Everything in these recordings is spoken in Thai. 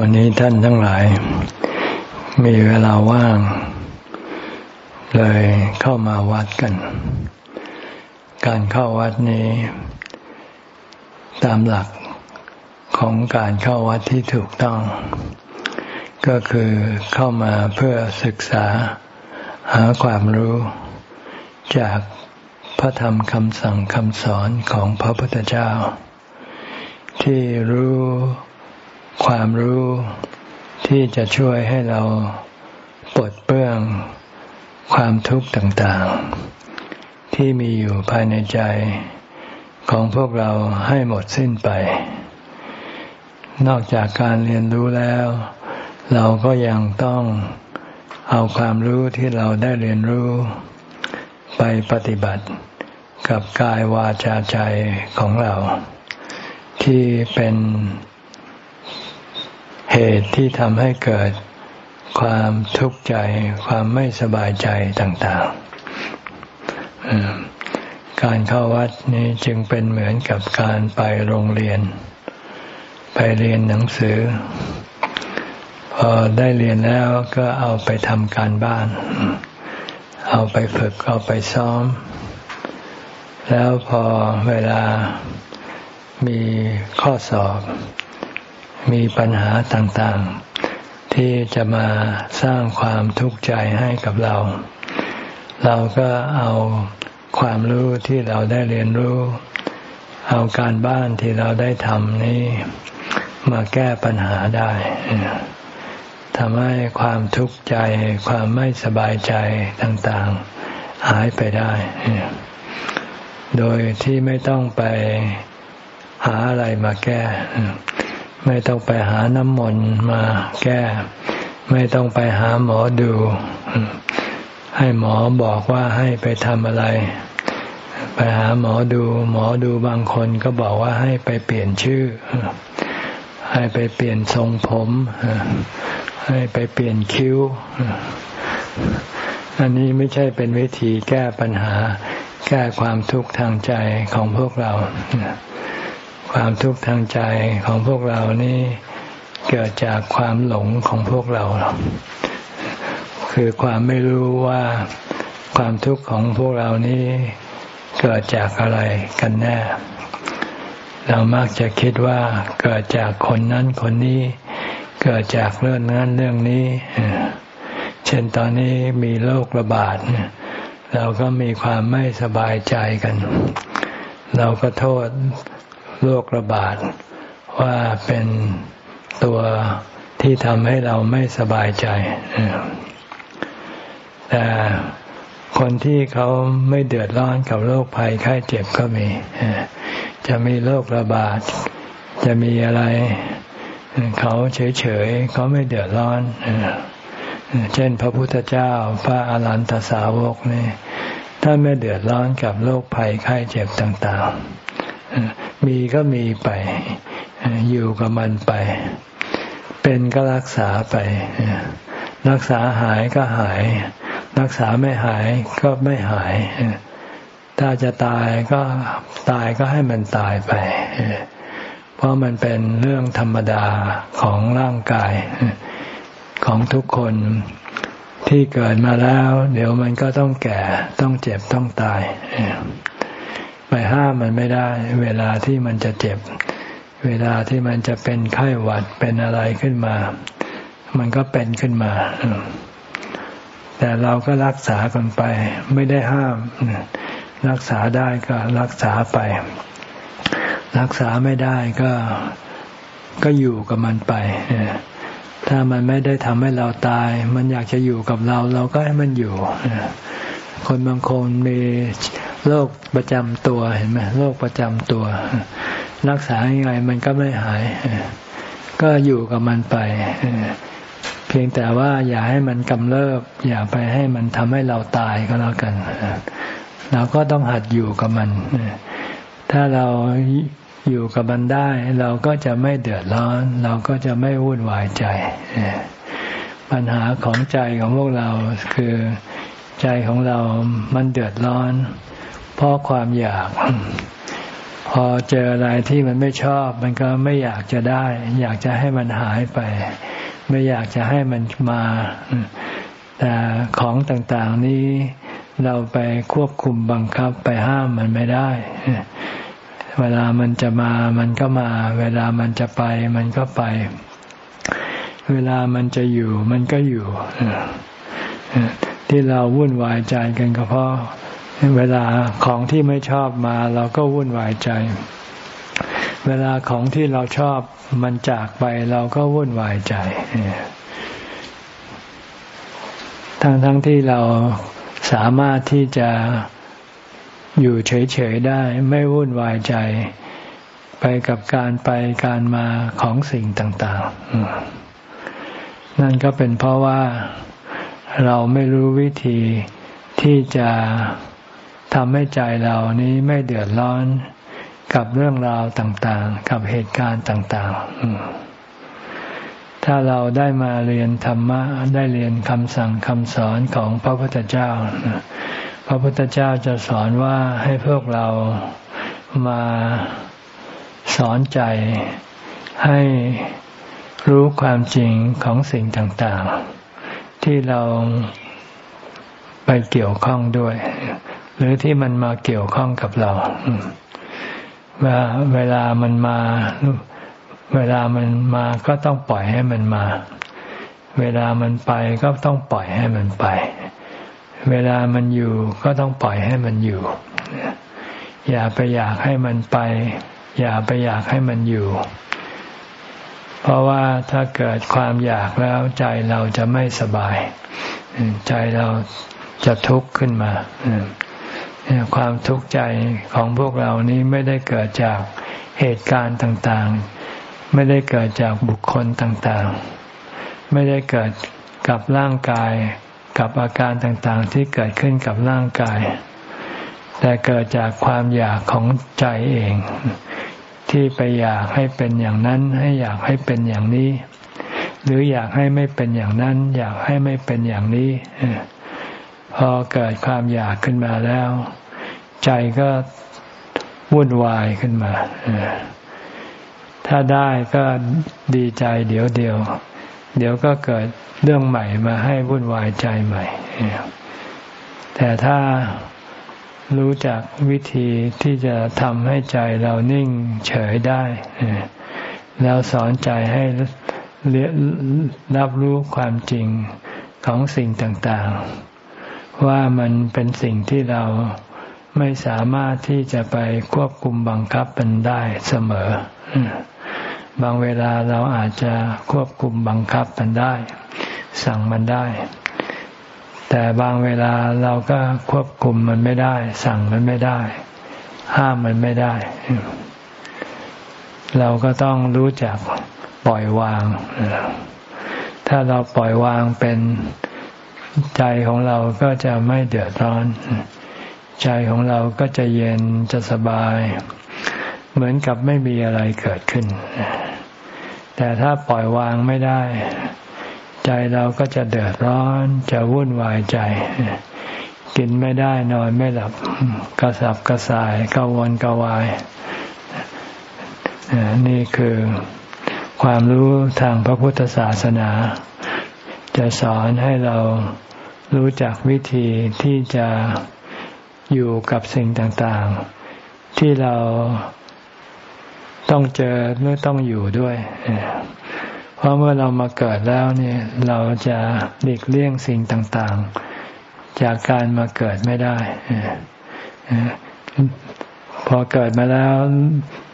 วันนี้ท่านทั้งหลาย มีเวลาว่าง เลยเข้ามาวัดกัน การเข้าวัดนี้ ตามหลักของการเข้าวัดที่ถูกต้อง ก็คือเข้ามาเพื่อศึกษาหาความรู้จากพระธรรมคำสั่งคำสอนของพระพุทธเจ้า ที่รู้ ความรู้ที่จะช่วยให้เราปลดเปลื้องความทุกข์ต่างๆ ที่มีอยู่ภายในใจของพวกเราให้หมดสิ้นไป นอกจากการเรียนรู้แล้ว เราก็ยังต้องเอาความรู้ที่เราได้เรียนรู้ ไปปฏิบัติกับกายวาจาใจของเรา ที่เป็น เหตุที่ทำให้เกิดความทุกข์ใจ ความไม่สบายใจต่างๆ การเข้าวัดนี้จึงเป็นเหมือนกับการไปโรงเรียน ไปเรียนหนังสือ พอได้เรียนแล้วก็เอาไปทำการบ้าน เอาไปฝึก เอาไปซ้อม แล้วพอเวลามีข้อสอบ มีปัญหาต่างๆ ที่จะมาสร้างความทุกข์ใจให้กับเรา เราก็เอาความรู้ที่เราได้เรียนรู้ เอาการบ้านที่เราได้ทำนี้ มาแก้ปัญหาได้ทำให้ความทุกข์ใจ ความไม่สบายใจต่างๆ หายไปได้ โดยที่ไม่ต้องไปหาอะไรมาแก้ ไม่ต้องไปหาน้ำมนต์มาแก้ ไม่ต้องไปหาหมอดู ให้หมอบอกว่าให้ไปทำอะไร ไปหาหมอดู หมอดูบางคนก็บอกว่าให้ไปเปลี่ยนชื่อ ให้ไปเปลี่ยนทรงผม ให้ไปเปลี่ยนคิ้ว อันนี้ไม่ใช่เป็นวิธีแก้ปัญหา แก้ความทุกข์ทางใจของพวกเรา ความทุกข์ทางใจของพวกเรานี่เกิดจากความหลงของพวกเรา คือความไม่รู้ว่าความทุกข์ของพวกเรานี่เกิดจากอะไรกันแน่ เรามักจะคิดว่าเกิดจากคนนั้นคนนี้ เกิดจากเรื่องนั้นเรื่องนี้ เช่นตอนนี้มีโรคระบาด เราก็มีความไม่สบายใจกัน เราก็โทษ โรคระบาด ว่าเป็นตัวที่ทำให้เราไม่สบายใจ แต่คนที่เขาไม่เดือดร้อนกับโรคภัยไข้เจ็บก็มี จะมีโรคระบาด จะมีอะไร เขาเฉยๆเขาไม่เดือดร้อน เช่นพระพุทธเจ้า พระอรหันตสาวกนี่ท่านไม่เดือดร้อนกับโรคภัยไข้เจ็บต่าง ๆ มีก็มีไป อยู่กับมันไป เป็นก็รักษาไป รักษาหายก็หาย รักษาไม่หายก็ไม่หาย ถ้าจะตายก็ตายก็ให้มันตายไป เพราะมันเป็นเรื่องธรรมดาของร่างกายของทุกคนที่เกิดมาแล้ว เดี๋ยวมันก็ต้องแก่ต้องเจ็บต้องตาย ไปห้ามมันไม่ได้ เวลาที่มันจะเจ็บ เวลาที่มันจะเป็นไข้หวัดเป็นอะไรขึ้นมา มันก็เป็นขึ้นมา แต่เราก็รักษากันไป ไม่ได้ห้าม รักษาได้ก็รักษาไป รักษาไม่ได้ก็ก็อยู่กับมันไปถ้ามันไม่ได้ทำให้เราตาย มันอยากจะอยู่กับเรา เราก็ให้มันอยู่คนบางคนมี โรคประจำตัวเห็นไหมโรคประจำตัว รักษายังไงมันก็ไม่หาย ก็อยู่กับมันไป เพียงแต่ว่าอย่าให้มันกำเริบ อย่าไปให้มันทำให้เราตายก็แล้วกัน เราก็ต้องหัดอยู่กับมัน ถ้าเราอยู่กับมันได้ เราก็จะไม่เดือดร้อน เราก็จะไม่วุ่นวายใจปัญหาของใจของพวกเราคือใจของเรามันเดือดร้อน เพราะความอยาก พอเจออะไรที่มันไม่ชอบ มันก็ไม่อยากจะได้ อยากจะให้มันหายไป ไม่อยากจะให้มันมา แต่ของต่างๆนี้เราไปควบคุมบังคับไปห้ามมันไม่ได้ เวลามันจะมามันก็มา เวลามันจะไป มันก็ไป เวลามันจะอยู่ มันก็อยู่ที่เราวุ่นวายใจกันก็เพราะ เวลาของที่ไม่ชอบมาเราก็วุ่นวายใจ เวลาของที่เราชอบมันจากไปเราก็วุ่นวายใจทั้งทั้งที่เราสามารถที่จะอยู่เฉยๆได้ ไม่วุ่นวายใจไปกับการไปการมาของสิ่งต่าง ๆ นั่นก็เป็นเพราะว่าเราไม่รู้วิธีที่จะ ทำให้ใจเรานี้ไม่เดือดร้อนกับเรื่องราวต่างๆ กับเหตุการณ์ต่างๆ ถ้าเราได้มาเรียนธรรมะ ได้เรียนคำสั่งคำสอนของพระพุทธเจ้า พระพุทธเจ้าจะสอนว่าให้พวกเรามาสอนใจให้รู้ความจริงของสิ่งต่างๆ ที่เราไปเกี่ยวข้องด้วย หรือที่มันมาเกี่ยวข้องกับเราว่าเวลามันมา เวลามันมาก็ต้องปล่อยให้มันมา เวลามันไปก็ต้องปล่อยให้มันไป เวลามันอยู่ก็ต้องปล่อยให้มันอยู่ อย่าไปอยากให้มันไป อย่าไปอยากให้มันอยู่ เพราะว่าถ้าเกิดความอยากแล้วใจเราจะไม่สบาย ใจเราจะทุกข์ขึ้นมา ความทุกข์ใจของพวกเรานี้ไม่ได้เกิดจากเหตุการณ์ต่างๆ ไม่ได้เกิดจากบุคคลต่างๆ ไม่ได้เกิดกับร่างกาย กับอาการต่างๆ ที่เกิดขึ้นกับร่างกาย แต่เกิดจากความอยากของใจเอง ที่ไปอยากให้เป็นอย่างนั้น ให้อยากให้เป็นอย่างนี้ หรืออยากให้ไม่เป็นอย่างนั้น อยากให้ไม่เป็นอย่างนี้ พอเกิดความอยากขึ้นมาแล้ว ใจก็วุ่นวายขึ้นมา ถ้าได้ก็ดีใจเดี๋ยวเดียว เดี๋ยวก็เกิดเรื่องใหม่มาให้วุ่นวายใจใหม่ แต่ถ้ารู้จักวิธีที่จะทำให้ใจเรานิ่งเฉยได้ แล้วสอนใจให้รับรู้ความจริงของสิ่งต่าง ๆ ว่ามันเป็นสิ่งที่เราไม่สามารถที่จะไปควบคุมบังคับมันได้เสมอ บางเวลาเราอาจจะควบคุมบังคับมันได้ สั่งมันได้ แต่บางเวลาเราก็ควบคุมมันไม่ได้ สั่งมันไม่ได้ ห้ามมันไม่ได้ เราก็ต้องรู้จักปล่อยวาง ถ้าเราปล่อยวางเป็น ใจของเราก็จะไม่เดือดร้อน ใจของเราก็จะเย็นจะสบาย เหมือนกับไม่มีอะไรเกิดขึ้น แต่ถ้าปล่อยวางไม่ได้ ใจเราก็จะเดือดร้อน จะวุ่นวายใจ กินไม่ได้นอนไม่หลับ กระสับกระส่ายกระวนกระวาย นี่คือความรู้ทางพระพุทธศาสนา จะสอนให้เรา รู้จักวิธีที่จะอยู่กับสิ่งต่างๆ ที่เราต้องเจอหรือต้องอยู่ด้วย เพราะเมื่อเรามาเกิดแล้วเนี่ย เราจะหลีกเลี่ยงสิ่งต่างๆ จากการมาเกิดไม่ได้พอเกิดมาแล้ว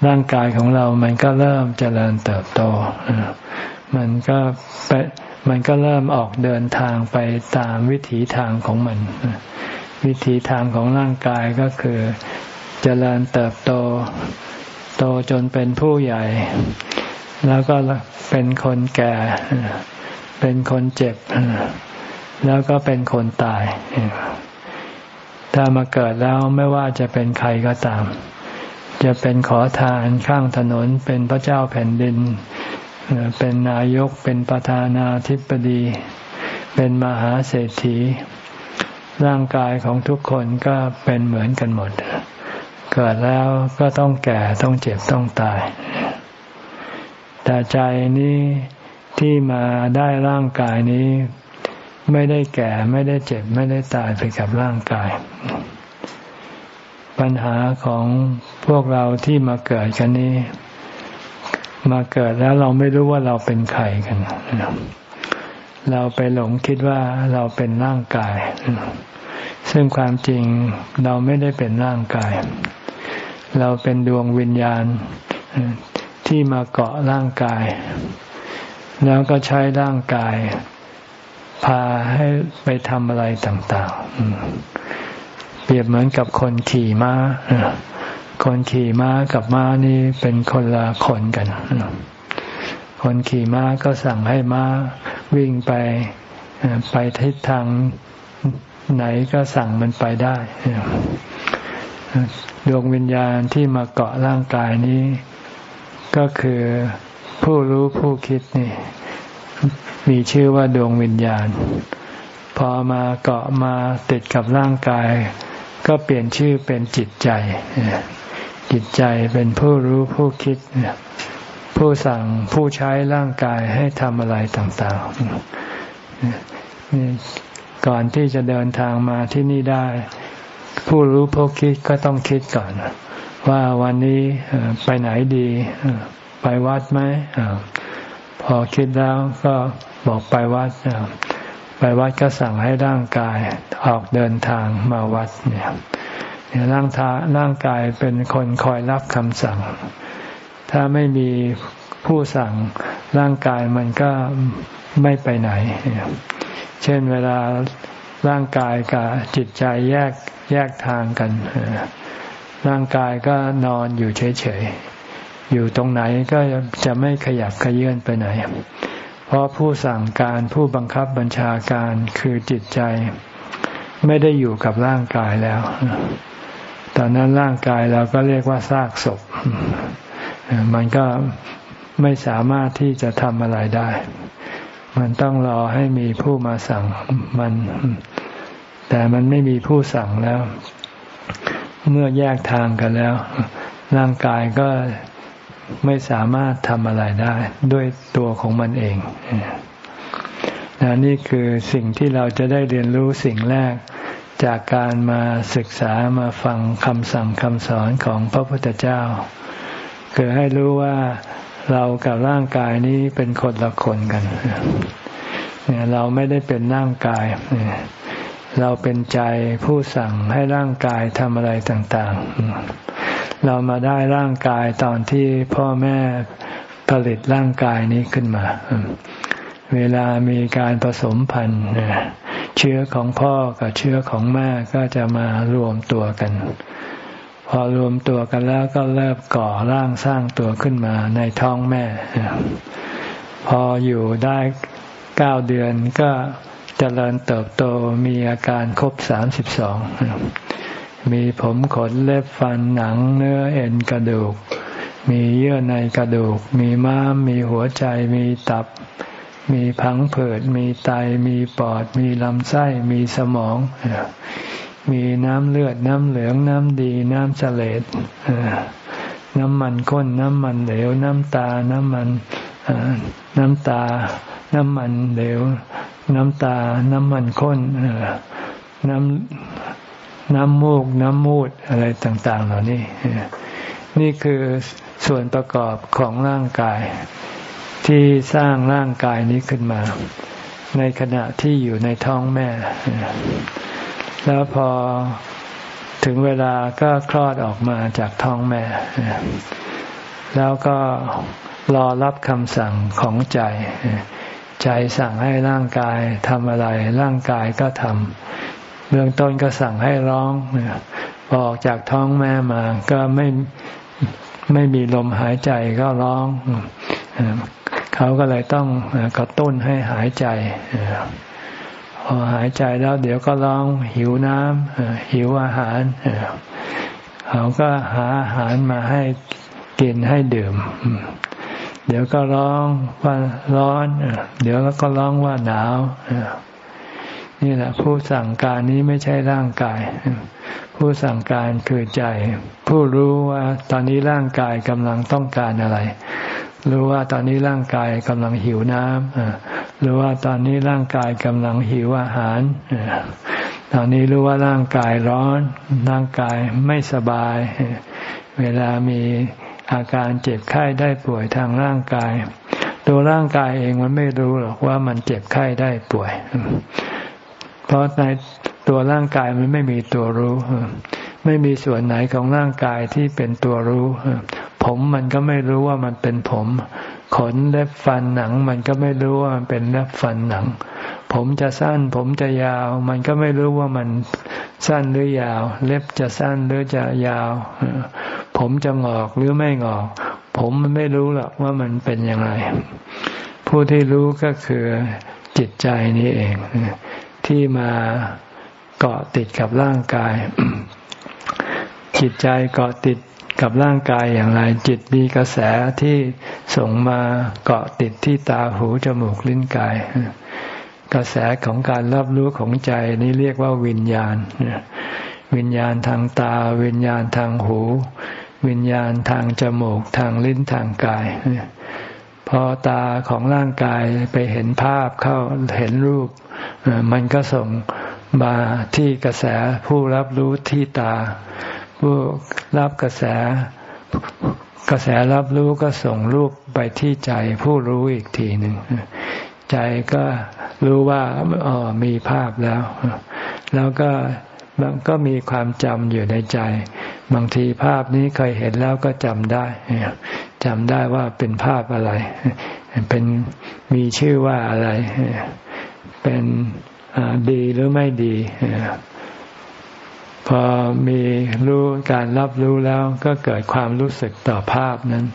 ร่างกายของเรามันก็เริ่มเจริญเติบโตมันก็ไป มันก็เริ่มออกเดินทางไปตามวิถีทางของมัน วิถีทางของร่างกายก็คือจเจริญเติบโต โตจนเป็นผู้ใหญ่ แล้วก็เป็นคนแก่ เป็นคนเจ็บ แล้วก็เป็นคนตาย ถ้ามาเกิดแล้วไม่ว่าจะเป็นใครก็ตาม จะเป็นขอทานข้างถนนเป็นพระเจ้าแผ่นดิน เป็นนายกเป็นประธานาธิบดี เป็นมหาเศรษฐี ร่างกายของทุกคนก็เป็นเหมือนกันหมด เกิดแล้วก็ต้องแก่ต้องเจ็บต้องตาย แต่ใจนี้ที่มาได้ร่างกายนี้ไม่ได้แก่ไม่ได้เจ็บไม่ได้ตายไปกับร่างกาย ปัญหาของพวกเราที่มาเกิดกันนี้ มาเกิดแล้วเราไม่รู้ว่าเราเป็นใครกันเราไปหลงคิดว่าเราเป็นร่างกาย ซึ่งความจริงเราไม่ได้เป็นร่างกาย เราเป็นดวงวิญญาณที่มาเกาะร่างกาย แล้วก็ใช้ร่างกาย พาให้ไปทำอะไรต่าง ๆ เปรียบเหมือนกับคนขี่ม้า คนขี่ม้ากับม้านี่เป็นคนละคนกัน คนขี่ม้าก็สั่งให้ม้าวิ่งไปไปทิศทางไหนก็สั่งมันไปได้ ดวงวิญญาณที่มาเกาะร่างกายนี้ ก็คือผู้รู้ผู้คิดนี่ มีชื่อว่าดวงวิญญาณ พอมาเกาะมาติดกับร่างกาย ก็เปลี่ยนชื่อเป็นจิตใจ จิตใจเป็นผู้รู้ผู้คิด ผู้สั่งผู้ใช้ร่างกายให้ทำอะไรต่างๆ ก่อนที่จะเดินทางมาที่นี่ได้ ผู้รู้ผู้คิดก็ต้องคิดก่อน ว่าวันนี้ไปไหนดี ไปวัดไหมอพอคิดแล้วก็บอกไปวัดไปวัดก็สั่งให้ร่างกายออกเดินทางมาวัดเนี่ย ร่างทาร่างกายเป็นคนคอยรับคำสั่ง ถ้าไม่มีผู้สั่งร่างกายมันก็ไม่ไปไหน เช่นเวลาร่างกายกับจิตใจแยกแยกทางกัน ร่างกายก็นอนอยู่เฉยๆ อยู่ตรงไหนก็จะไม่ขยับขยื่นไปไหน เพราะผู้สั่งการผู้บังคับบัญชาการคือจิตใจ ไม่ได้อยู่กับร่างกายแล้ว ตอนนั้นร่างกายเราก็เรียกว่าซากศพ มันก็ไม่สามารถที่จะทำอะไรได้ มันต้องรอให้มีผู้มาสั่งมัน แต่มันไม่มีผู้สั่งแล้ว เมื่อแยกทางกันแล้ว ร่างกายก็ไม่สามารถทำอะไรได้ ด้วยตัวของมันเองนนี่คือสิ่งที่เราจะได้เรียนรู้สิ่งแรก จากการมาศึกษามาฟังคำสั่งคำสอนของพระพุทธเจ้า คือให้รู้ว่าเรากับร่างกายนี้เป็นคนละคนกันเนี่ยเราไม่ได้เป็นร่างกาย เราเป็นใจผู้สั่งให้ร่างกายทำอะไรต่าง ๆ เรามาได้ร่างกายตอนที่พ่อแม่ผลิตร่างกายนี้ขึ้นมา เวลามีการผสมพันธุ์ เชื้อของพ่อกับเชื้อของแม่ก็จะมารวมตัวกัน พอรวมตัวกันแล้วก็เริ่มก่อร่างสร้างตัวขึ้นมาในท้องแม่ พออยู่ได้เก้าเดือนก็จเจริญเติบโตมีอาการครบสามสิบสอง มีผมขนเล็บฟันหนังเนื้อเอ็นกระดูก มีเยื่อในกระดูก มีม้าม มีหัวใจ มีตับ มีพังเผืดมีไตมีปอด มีลำไส้มีสมอง มีน้ำเลือดน้ำเหลืองน้ำดีน้ำเสลดน้ำมันข้นน้ำมันเหลว น้ำตา น้ำมันน้ำตา น้ำมันเหลว น้ำตา น้ำมันข้นน้ำน้ำมูก น้ำมูดอะไรต่าง ๆ เหล่านี้ นี่คือส่วนประกอบของร่างกาย ที่สร้างร่างกายนี้ขึ้นมา ในขณะที่อยู่ในท้องแม่ แล้วพอถึงเวลาก็คลอดออกมาจากท้องแม่ แล้วก็รอรับคำสั่งของใจ ใจสั่งให้ร่างกายทำอะไร ร่างกายก็ทำเบื้องต้นก็สั่งให้ร้องพอออกจากท้องแม่มา ก็ไม่ไม่มีลมหายใจก็ร้อง เขาก็เลยต้องกระตุ้นให้หายใจพอหายใจแล้วเดี๋ยวก็ร้องหิวน้ำหิวอาหารเขาก็หาอาหารมาให้กินให้ดื่ม เดี๋ยวก็ร้องว่าร้อน เดี๋ยวก็ร้องว่าหนาวนี่แหละผู้สั่งการนี้ไม่ใช่ร่างกาย ผู้สั่งการคือใจ ผู้รู้ว่าตอนนี้ร่างกายกำลังต้องการอะไร รู้ว่าตอนนี้ร่างกายกำลังหิวน้ำรู้ว่าตอนนี้ร่างกายกำลังหิวอาหาร ตอนนี้รู้ว่าร่างกายร้อน ร่างกายไม่สบาย เวลามีอาการเจ็บไข้ได้ป่วยทางร่างกาย ตัวร่างกายเองมันไม่รู้หรอกว่ามันเจ็บไข้ได้ป่วย เพราะในตัวร่างกายมันไม่มีตัวรู้ ไม่มีส่วนไหนของร่างกายที่เป็นตัวรู้ ผมมันก็ไม่รู้ว่ามันเป็นผม ขนเล็บฟันหนัง มันก็ไม่รู้ว่ามันเป็นเล็บฟันหนัง ผมจะสั้น ผมจะยาว มันก็ไม่รู้ว่ามันสั้นหรือยาว เล็บจะสั้นหรือจะยาว ผมจะงอกหรือไม่งอก ผมมันไม่รู้หรอกว่ามันเป็นยังไงผู้ที่รู้ก็คือจิตใจนี้เอง ที่มาเกาะติดกับร่างกายจิตใจเกาะติด กับร่างกายอย่างไร จิตมีกระแสที่ส่งมาเกาะติดที่ตาหูจมูกลิ้นกาย กระแสของการรับรู้ของใจนี้เรียกว่าวิญญาณ วิญญาณทางตา วิญญาณทางหู วิญญาณทางจมูกทางลิ้นทางกายพอตาของร่างกายไปเห็นภาพเข้าเห็นรูป มันก็ส่งมาที่กระแสผู้รับรู้ที่ตา ผู้รับกระแส กระแสรับรู้ก็ส่งรูปไปที่ใจผู้รู้อีกทีหนึ่งใจก็รู้ว่าอ๋อมีภาพแล้ว แล้วก็มันก็มีความจำอยู่ในใจ บางทีภาพนี้เคยเห็นแล้วก็จำได้จำได้ว่าเป็นภาพอะไร เป็นมีชื่อว่าอะไร เป็นดีหรือไม่ดี พอมีรู้การรับรู้แล้วก็เกิดความรู้สึกต่อภาพนั้น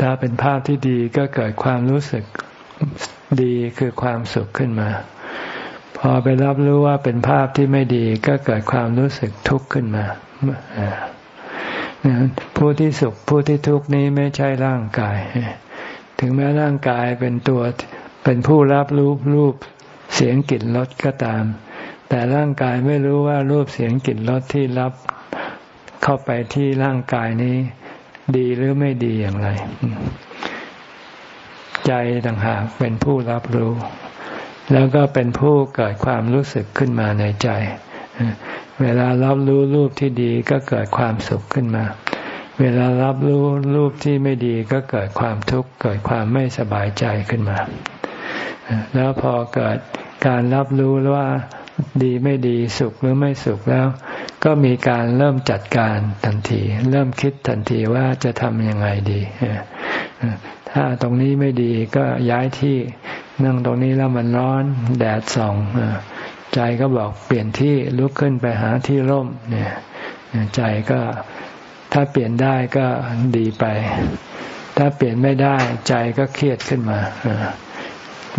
ถ้าเป็นภาพที่ดีก็เกิดความรู้สึกดีคือความสุขขึ้นมา พอไปรับรู้ว่าเป็นภาพที่ไม่ดีก็เกิดความรู้สึกทุกข์ขึ้นมาผู้ที่สุขผู้ที่ทุกข์นี้ไม่ใช่ร่างกาย ถึงแม้ร่างกายเป็นตัวเป็นผู้รับรู้รูปเสียงกลิ่นรสก็ตาม แต่ร่างกายไม่รู้ว่ารูปเสียงกลิ่นรสที่รับเข้าไปที่ร่างกายนี้ ดีหรือไม่ดีอย่างไร ใจต่างหากเป็นผู้รับรู้ แล้วก็เป็นผู้เกิดความรู้สึกขึ้นมาในใจ เวลารับรู้รูปที่ดีก็เกิดความสุขขึ้นมา เวลารับรู้รูปที่ไม่ดีก็เกิดความทุกข์เกิดความไม่สบายใจขึ้นมา แล้วพอเกิดการรับรู้ว่า ดีไม่ดีสุขหรือไม่สุขแล้ว ก็มีการเริ่มจัดการทันที เริ่มคิดทันทีว่าจะทำยังไงดี ถ้าตรงนี้ไม่ดีก็ย้ายที่นั่งตรงนี้แล้วมันร้อนแดดส่องใจก็บอกเปลี่ยนที่ลุกขึ้นไปหาที่ร่มเนี่ยใจก็ถ้าเปลี่ยนได้ก็ดีไป ถ้าเปลี่ยนไม่ได้ใจก็เครียดขึ้นมา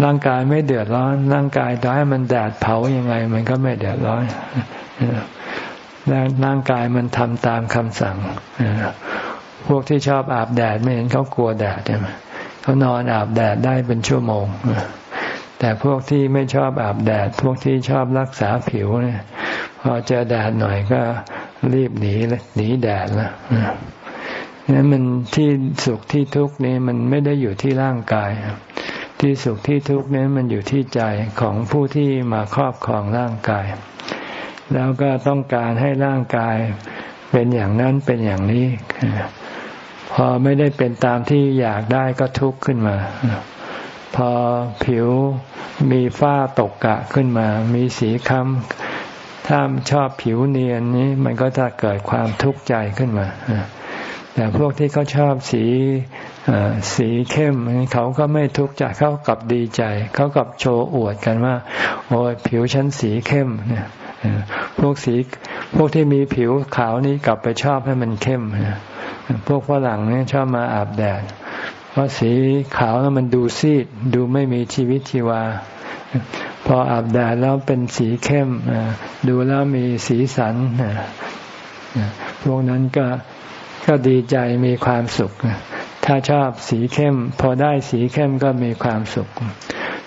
ร่างกายไม่เดือดร้อน ร่างกายต่อให้มันแดดเผายังไง มันก็ไม่เดือดร้อนร่างกายมันทำตามคำสั่งพวกที่ชอบอาบแดดไม่เห็นเขากลัวแดดใช่ไหมเขานอนอาบแดดได้เป็นชั่วโมงแต่พวกที่ไม่ชอบอาบแดด พวกที่ชอบรักษาผิวเนี่ย พอเจอแดดหน่อยก็รีบหนีหนีแดดแล้วนี่มันที่สุขที่ทุกข์นี่มันไม่ได้อยู่ที่ร่างกาย ที่สุขที่ทุกข์นี้มันอยู่ที่ใจของผู้ที่มาครอบครองร่างกาย แล้วก็ต้องการให้ร่างกายเป็นอย่างนั้นเป็นอย่างนี้ พอไม่ได้เป็นตามที่อยากได้ก็ทุกข์ขึ้นมา พอผิวมีฝ้าตกกะขึ้นมา มีสีค้ำถ้าชอบผิวเนียนนี้มันก็จะเกิดความทุกข์ใจขึ้นมาแต่พวกที่เขาชอบสี สีเข้มเขาก็ไม่ทุกข์ใจเขากับดีใจ เขากับโชว์อวดกันว่า โอ้ยผิวฉันสีเข้มเนี่ยพวกสีพวกที่มีผิวขาวนี้กลับไปชอบให้มันเข้มพวกฝรั่งเนี่ยชอบมาอาบแดด เพราะสีขาวแล้วมันดูซีด ดูไม่มีชีวิตชีวา พออาบแดดแล้วเป็นสีเข้มดูแล้วมีสีสันพวกนั้นก็ก็ดีใจมีความสุข ถ้าชอบสีเข้ม พอได้สีเข้มก็มีความสุข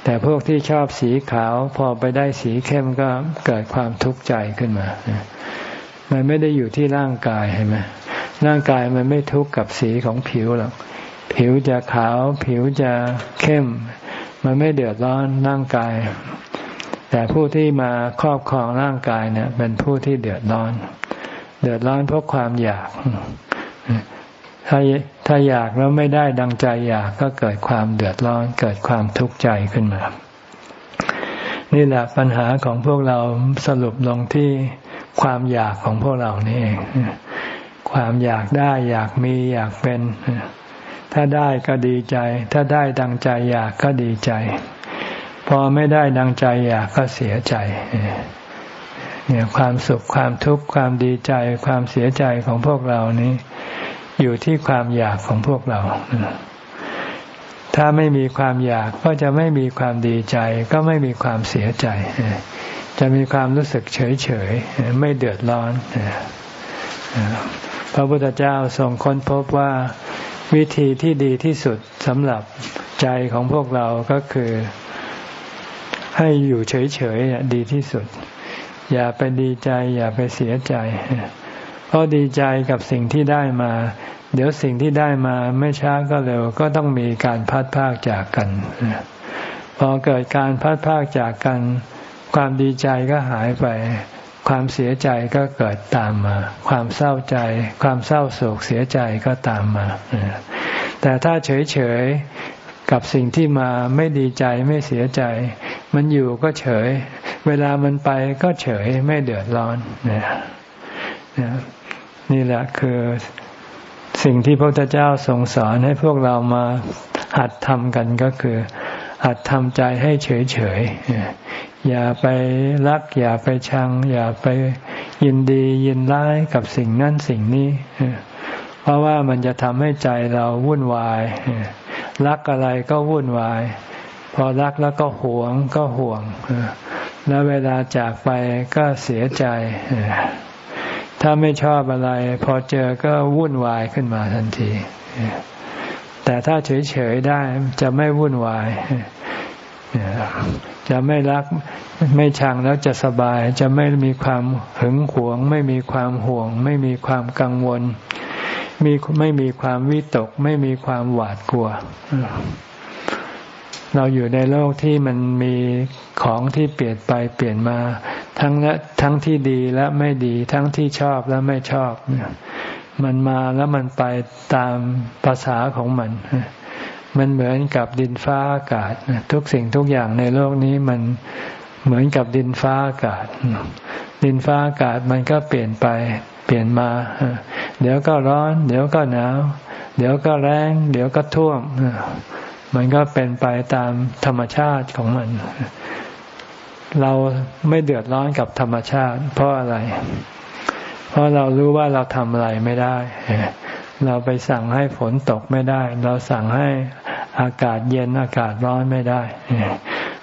แต่พวกที่ชอบสีขาว พอไปได้สีเข้มก็เกิดความทุกข์ใจขึ้นมา มันไม่ได้อยู่ที่ร่างกายเห็นไหมร่างกายมันไม่ทุกข์กับสีของผิวหรอกผิวจะขาว ผิวจะเข้ม มันไม่เดือดร้อนร่างกาย แต่ผู้ที่มาครอบครองร่างกายเนี่ยเป็นผู้ที่เดือดร้อน เดือดร้อนเพราะความอยากถ้า ถ้าอยากแล้วไม่ได้ดังใจอยากก็เกิดความเดือดร้อน เกิดความทุกข์ใจขึ้นมา นี่แหละปัญหาของพวกเราสรุปลงที่ความอยากของพวกเรานี่เองความอยากได้อยากมีอยากเป็น ถ้าได้ก็ดีใจ ถ้าได้ดังใจอยากก็ดีใจ พอไม่ได้ดังใจอยากก็เสียใจเนี่ยความสุขความทุกข์ความดีใจความเสียใจของพวกเรานี้ อยู่ที่ความอยากของพวกเรา ถ้าไม่มีความอยากก็จะไม่มีความดีใจ ก็ไม่มีความเสียใจ จะมีความรู้สึกเฉยเฉยไม่เดือดร้อน พระพุทธเจ้าทรงค้นพบว่าวิธีที่ดีที่สุดสำหรับใจของพวกเราก็คือให้อยู่เฉยๆดีที่สุด อย่าไปดีใจ อย่าไปเสียใจ เพราะดีใจกับสิ่งที่ได้มา เดี๋ยวสิ่งที่ได้มาไม่ช้าก็เร็วก็ต้องมีการพัดพากจากกัน พอเกิดการพัดพากจากกัน ความดีใจก็หายไป ความเสียใจก็เกิดตามมา ความเศร้าใจ ความเศร้าโศกเสียใจก็ตามมา แต่ถ้าเฉยๆกับสิ่งที่มาไม่ดีใจไม่เสียใจ มันอยู่ก็เฉย เวลามันไปก็เฉยไม่เดือดร้อนนี่ นี่แหละคือสิ่งที่พระพุทธเจ้าทรงสอนให้พวกเรามาหัดทำกันก็คือ หัดทำใจให้เฉยๆอย่าไปรัก อย่าไปชัง อย่าไปยินดียินร้ายกับสิ่งนั้นสิ่งนี้ เพราะว่ามันจะทำให้ใจเราวุ่นวาย รักอะไรก็วุ่นวาย พอรักแล้วก็หวงก็ห่วง แล้วเวลาจากไปก็เสียใจ ถ้าไม่ชอบอะไร พอเจอก็วุ่นวายขึ้นมาทันที แต่ถ้าเฉยๆได้จะไม่วุ่นวาย จะไม่รักไม่ชังแล้วจะสบาย จะไม่มีความหึงหวง ไม่มีความห่วง ไม่มีความกังวลมีไม่มีความวิตก ไม่มีความหวาดกลัว เราอยู่ในโลกที่มันมีของที่เปลี่ยนไปเปลี่ยนมา ทั้งและทั้งที่ดีและไม่ดีทั้งที่ชอบและไม่ชอบ มันมาแล้วมันไปตามภาษาของมัน มันเหมือนกับดินฟ้าอากาศ ทุกสิ่งทุกอย่างในโลกนี้มันเหมือนกับดินฟ้าอากาศ ดินฟ้าอากาศมันก็เปลี่ยนไปเปลี่ยนมา เดี๋ยวก็ร้อน เดี๋ยวก็หนาว เดี๋ยวก็แรง เดี๋ยวก็ท่วม มันก็เป็นไปตามธรรมชาติของมัน เราไม่เดือดร้อนกับธรรมชาติ เพราะอะไร เพราะเรารู้ว่าเราทำอะไรไม่ได้ เราไปสั่งให้ฝนตกไม่ได้ เราสั่งให้อากาศเย็นอากาศร้อนไม่ได้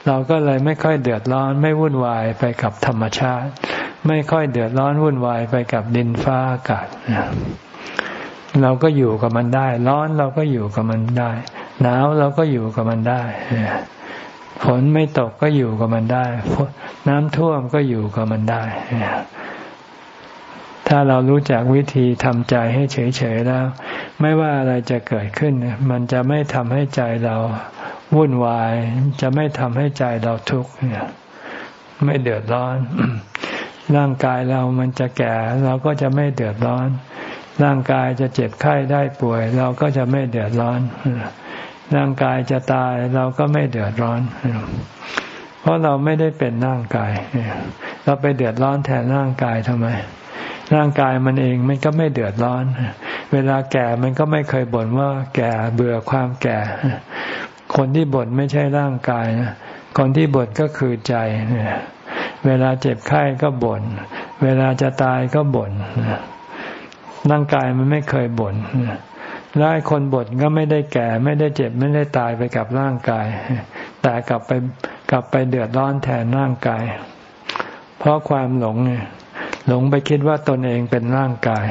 เราก็เลยไม่ค่อยเดือดร้อนไม่วุ่นวายไปกับธรรมชาติ ไม่ค่อยเดือดร้อนวุ่นวายไปกับดินฟ้าอากาศเราก็อยู่กับมันได้ ร้อนเราก็อยู่กับมันได้ หนาวเราก็อยู่กับมันได้ฝนไม่ตกก็อยู่กับมันได้ น้ำท่วมก็อยู่กับมันได้ ถ้าเรารู้จักวิธีทำใจให้เฉยๆแล้ว ไม่ว่าอะไรจะเกิดขึ้น มันจะไม่ทำให้ใจเราวุ่นวาย จะไม่ทำให้ใจเราทุกข์ไม่เดือดร้อน ร่างกายเรามันจะแก่ เราก็จะไม่เดือดร้อน ร่างกายจะเจ็บไข้ได้ป่วย เราก็จะไม่เดือดร้อน ร่างกายจะตายเราก็ไม่เดือดร้อน เพราะเราไม่ได้เป็นร่างกาย เราไปเดือดร้อนแทนร่างกายทำไม ร่างกายมันเองมันก็ไม่เดือดร้อน เวลาแก่มันก็ไม่เคยบ่นว่าแก่เบื่อความแก่ คนที่บ่นไม่ใช่ร่างกายนะคนที่บ่นก็คือใจเวลาเจ็บไข้ก็บ่น เวลาจะตายก็บ่นร่างกายมันไม่เคยบ่น แล้วคนบ่นก็ไม่ได้แก่ ไม่ได้เจ็บไม่ได้ตายไปกับร่างกาย แต่กลับไปกลับไปเดือดร้อนแทนร่างกาย เพราะความหลงเนี่ยหลงไปคิดว่าตนเองเป็นร่างกาย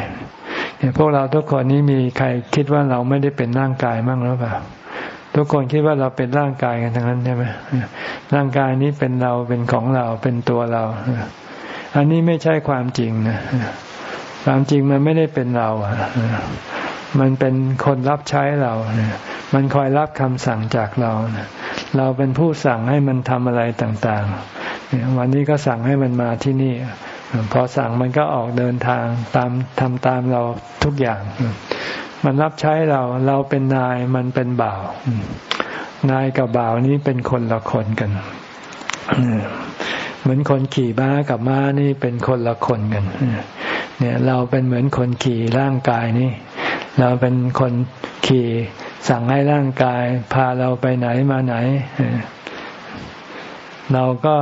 พวกเราทุกคนนี้มีใครคิดว่าเราไม่ได้เป็นร่างกายมั่งหรือเปล่าทุกคนคิดว่าเราเป็นร่างกายกันทั้งนั้นใช่ไหมร่างกายนี้เป็นเราเป็นของเราเป็นตัวเรา อันนี้ไม่ใช่ความจริงนะความจริงมันไม่ได้เป็นเราอะ มันเป็นคนรับใช้เรา มันคอยรับคำสั่งจากเรา เราเป็นผู้สั่งให้มันทำอะไรต่างๆ วันนี้ก็สั่งให้มันมาที่นี่ พอสั่งมันก็ออกเดินทางตามทำตามเราทุกอย่าง มันรับใช้เรา เราเป็นนาย มันเป็นบ่าว นายกับบ่าวนี้เป็นคนละคนกัน เหมือนคนขี่ม้ากับม้านี่เป็นคนละคนกัน เนี่ย เราเป็นเหมือนคนขี่ร่างกายนี่ เราเป็นคนขี่สั่งให้ร่างกาย พาเราไปไหนมาไหน เราก็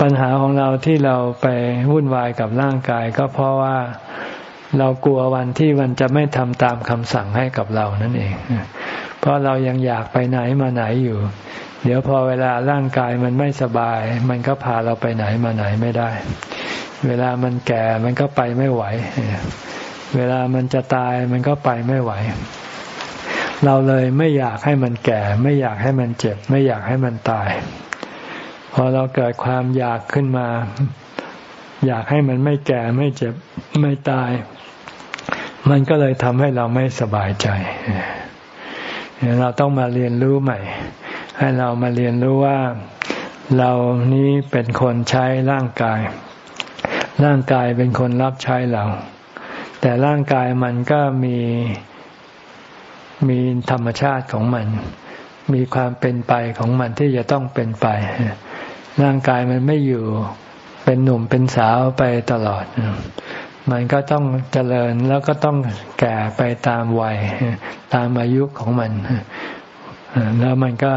ปัญหาของเราที่เราไปวุ่นวายกับร่างกาย ก็เพราะว่าเรากลัววันที่มันจะไม่ทำตามคำสั่งให้กับเรานั่นเอง เพราะเรายังอยากไปไหนมาไหนอยู่ เดี๋ยวพอเวลาร่างกายมันไม่สบาย มันก็พาเราไปไหนมาไหนไม่ได้ เวลามันแก่มันก็ไปไม่ไหว เวลามันจะตายมันก็ไปไม่ไหว เราเลยไม่อยากให้มันแก่ ไม่อยากให้มันเจ็บ ไม่อยากให้มันตาย พอเราเกิดความอยากขึ้นมา อยากให้มันไม่แก่ไม่เจ็บไม่ตาย มันก็เลยทำให้เราไม่สบายใจ เราต้องมาเรียนรู้ใหม่ ให้เรามาเรียนรู้ว่าเรานี้เป็นคนใช้ร่างกาย ร่างกายเป็นคนรับใช้เรา แต่ร่างกายมันก็มีมีธรรมชาติของมัน มีความเป็นไปของมันที่จะต้องเป็นไป ร่างกายมันไม่อยู่เป็นหนุ่มเป็นสาวไปตลอด มันก็ต้องเจริญแล้วก็ต้องแก่ไปตามวัย ตามอายุของมัน แล้วมันก็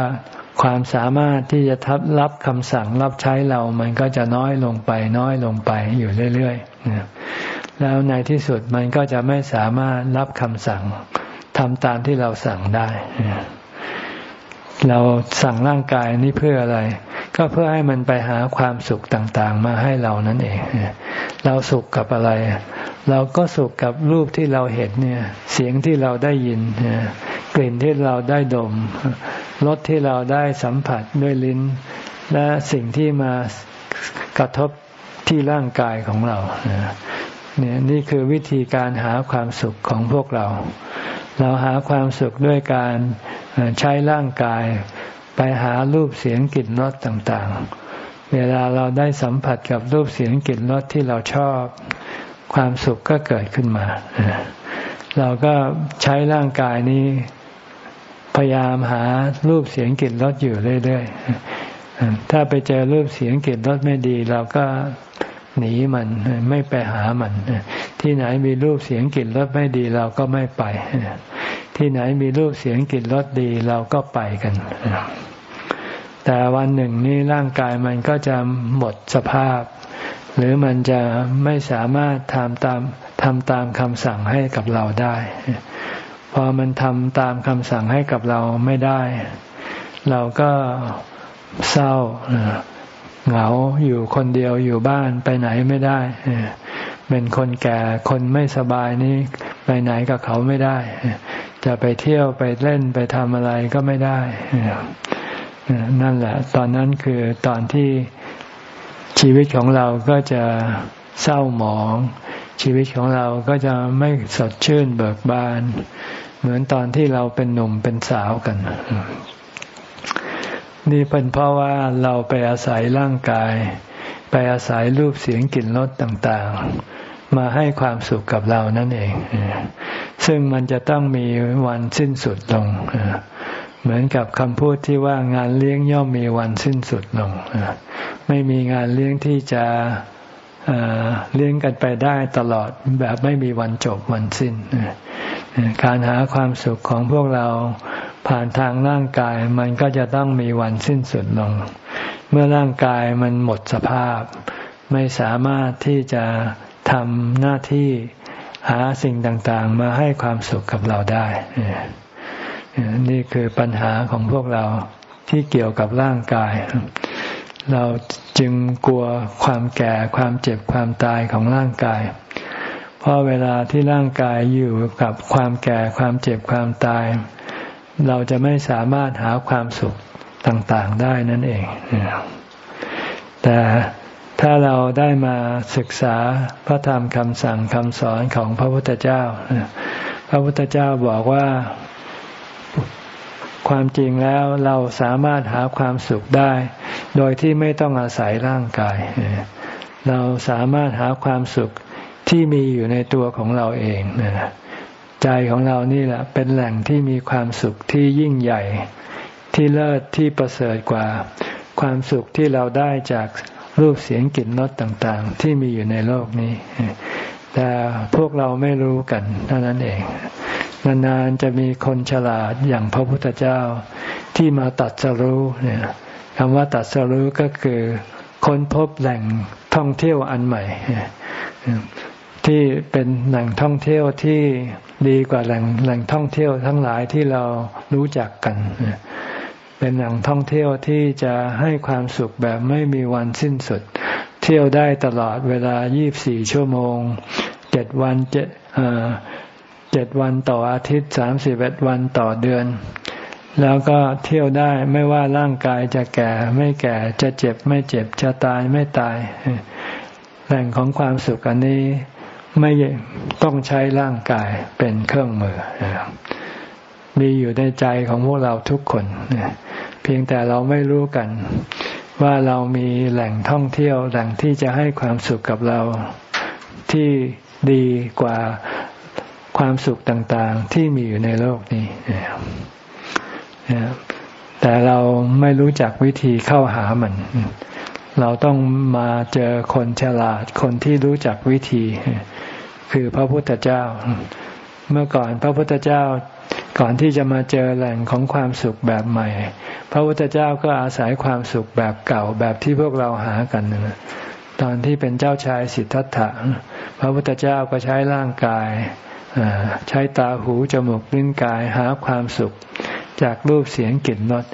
ความสามารถที่จะทับรับคำสั่งรับใช้เรา มันก็จะน้อยลงไป น้อยลงไปอยู่เรื่อยๆ แล้วในที่สุดมันก็จะไม่สามารถรับคำสั่งทำตามที่เราสั่งได้ เราสั่งร่างกายนี้เพื่ออะไร ก็เพื่อให้มันไปหาความสุขต่างๆ มาให้เรานั่นเอง เราสุขกับอะไร เราก็สุขกับรูปที่เราเห็นเนี่ย เสียงที่เราได้ยิน กลิ่นที่เราได้ดม รสที่เราได้สัมผัสด้วยลิ้น และสิ่งที่มากระทบที่ร่างกายของเรา เนี่ยนี่คือวิธีการหาความสุขของพวกเรา เราหาความสุขด้วยการใช้ร่างกายไปหารูปเสียงกลิ่นรสต่างๆ เวลาเราได้สัมผัสกับรูปเสียงกลิ่นรสที่เราชอบ ความสุขก็เกิดขึ้นมา เราก็ใช้ร่างกายนี้ พยายามหารูปเสียงกลิ่นรสอยู่เรื่อยๆ ถ้าไปเจอรูปเสียงกลิ่นรสไม่ดี เราก็ หนีมันไม่ไปหามัน ที่ไหนมีรูปเสียงกลิ่นรสไม่ดีเราก็ไม่ไป ที่ไหนมีรูปเสียงกลิ่นรสดีเราก็ไปกัน แต่วันหนึ่งนี้ร่างกายมันก็จะหมดสภาพ หรือมันจะไม่สามารถทำตามทำตามคำสั่งให้กับเราได้ พอมันทำตามคำสั่งให้กับเราไม่ได้ เราก็เศร้า เหงาอยู่คนเดียวอยู่บ้านไปไหนไม่ได้เป็นคนแก่คนไม่สบายนี้ไปไหนกับเขาไม่ได้ จะไปเที่ยวไปเล่นไปทำอะไรก็ไม่ได้ นั่นแหละ ตอนนั้นคือตอนที่ชีวิตของเราก็จะเศร้าหมอง ชีวิตของเราก็จะไม่สดชื่นเบิกบาน เหมือนตอนที่เราเป็นหนุ่มเป็นสาวกัน นี่เป็นเพราะว่าเราไปอาศัยร่างกาย ไปอาศัยรูปเสียงกลิ่นรสต่างๆ มาให้ความสุขกับเรานั่นเอง ซึ่งมันจะต้องมีวันสิ้นสุดลง เหมือนกับคำพูดที่ว่างานเลี้ยงย่อมมีวันสิ้นสุดลง ไม่มีงานเลี้ยงที่จะเลี้ยงกันไปได้ตลอดแบบไม่มีวันจบวันสิ้น การหาความสุขของพวกเรา ผ่านทางร่างกายมันก็จะต้องมีวันสิ้นสุดลง เมื่อร่างกายมันหมดสภาพ ไม่สามารถที่จะทำหน้าที่หาสิ่งต่างๆ มาให้ความสุขกับเราได้ นี่คือปัญหาของพวกเราที่เกี่ยวกับร่างกาย เราจึงกลัวความแก่ความเจ็บความตายของร่างกาย เพราะเวลาที่ร่างกายอยู่กับความแก่ความเจ็บความตาย เราจะไม่สามารถหาความสุขต่างๆได้นั่นเอง แต่ถ้าเราได้มาศึกษาพระธรรมคำสั่งคำสอนของพระพุทธเจ้า พระพุทธเจ้าบอกว่าความจริงแล้วเราสามารถหาความสุขได้ โดยที่ไม่ต้องอาศัยร่างกาย เราสามารถหาความสุขที่มีอยู่ในตัวของเราเอง ใจของเรานี่แหละ เป็นแหล่งที่มีความสุขที่ยิ่งใหญ่ ที่เลิศที่ประเสริฐกว่า ความสุขที่เราได้จากรูปเสียงกลิ่นรสต่างๆ ที่มีอยู่ในโลกนี้ แต่พวกเราไม่รู้กันเท่านั้นเอง นานๆจะมีคนฉลาดอย่างพระพุทธเจ้าที่มาตัดสรู้เนี่ยคำว่าตัดสรู้ก็คือค้นพบแหล่งท่องเที่ยวอันใหม่ ที่เป็นแหล่งท่องเที่ยวที่ดีกว่าแหล่งแหล่งท่องเที่ยวทั้งหลายที่เรารู้จักกัน เป็นแหล่งท่องเที่ยวที่จะให้ความสุขแบบไม่มีวันสิ้นสุด เที่ยวได้ตลอดเวลา 24 ชั่วโมงเจ็ดวันเจ็ดเจ็ดวันต่ออาทิตย์สามสิบเอ็ดวันต่อเดือน แล้วก็เที่ยวได้ไม่ว่าร่างกายจะแก่ไม่แก่จะเจ็บไม่เจ็บจะตายไม่ตาย แหล่งของความสุขอันนี้ ไม่ต้องใช้ร่างกายเป็นเครื่องมือ มีอยู่ในใจของพวกเราทุกคน เพียงแต่เราไม่รู้กัน ว่าเรามีแหล่งท่องเที่ยวแหล่งที่จะให้ความสุขกับเราที่ดีกว่าความสุขต่างๆ ที่มีอยู่ในโลกนี้แต่เราไม่รู้จักวิธีเข้าหามัน เราต้องมาเจอคนฉลาด คนที่รู้จักวิธี คือพระพุทธเจ้า เมื่อก่อนพระพุทธเจ้าก่อนที่จะมาเจอแหล่งของความสุขแบบใหม่ พระพุทธเจ้าก็อาศัยความสุขแบบเก่าแบบที่พวกเราหากันนะตอนที่เป็นเจ้าชายสิทธัตถะพระพุทธเจ้าก็ใช้ร่างกายใช้ตาหูจมูกลิ้นกายหาความสุข จากรูปเสียงกลิ่นรส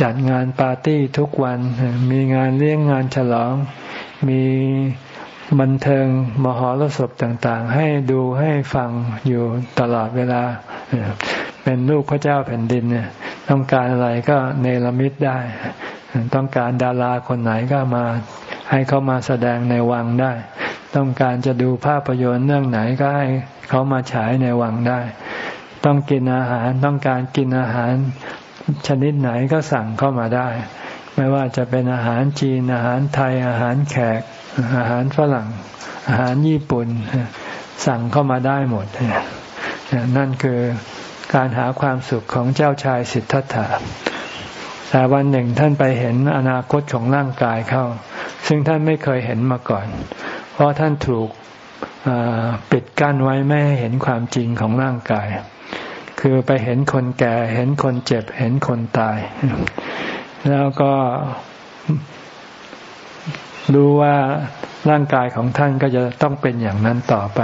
จัดงานปาร์ตี้ทุกวันมีงานเลี้ยงงานฉลอง มี บันเทิงมหรสพต่างๆ ให้ดูให้ฟังอยู่ตลอดเวลา เป็นลูกพระเจ้าแผ่นดินเนี่ยต้องการอะไรก็เนรมิตได้ ต้องการดาราคนไหนก็มาให้เขามาแสดงในวังได้ ต้องการจะดูภาพยนตร์เรื่องไหนก็ให้เขามาฉายในวังได้ ต้องกินอาหารต้องการกินอาหารชนิดไหนก็สั่งเข้ามาได้ ไม่ว่าจะเป็นอาหารจีนอาหารไทยอาหารแขก อาหารฝรั่ง อาหารญี่ปุ่น สั่งเข้ามาได้หมด นั่นคือการหาความสุขของเจ้าชายสิทธัตถะแต่วันหนึ่งท่านไปเห็นอนาคตของร่างกายเข้า ซึ่งท่านไม่เคยเห็นมาก่อน เพราะท่านถูกปิดกั้นไว้ไม่ให้เห็นความจริงของร่างกาย คือไปเห็นคนแก่ เห็นคนเจ็บ เห็นคนตาย แล้วก็ รู้ว่าร่างกายของท่านก็จะต้องเป็นอย่างนั้นต่อไป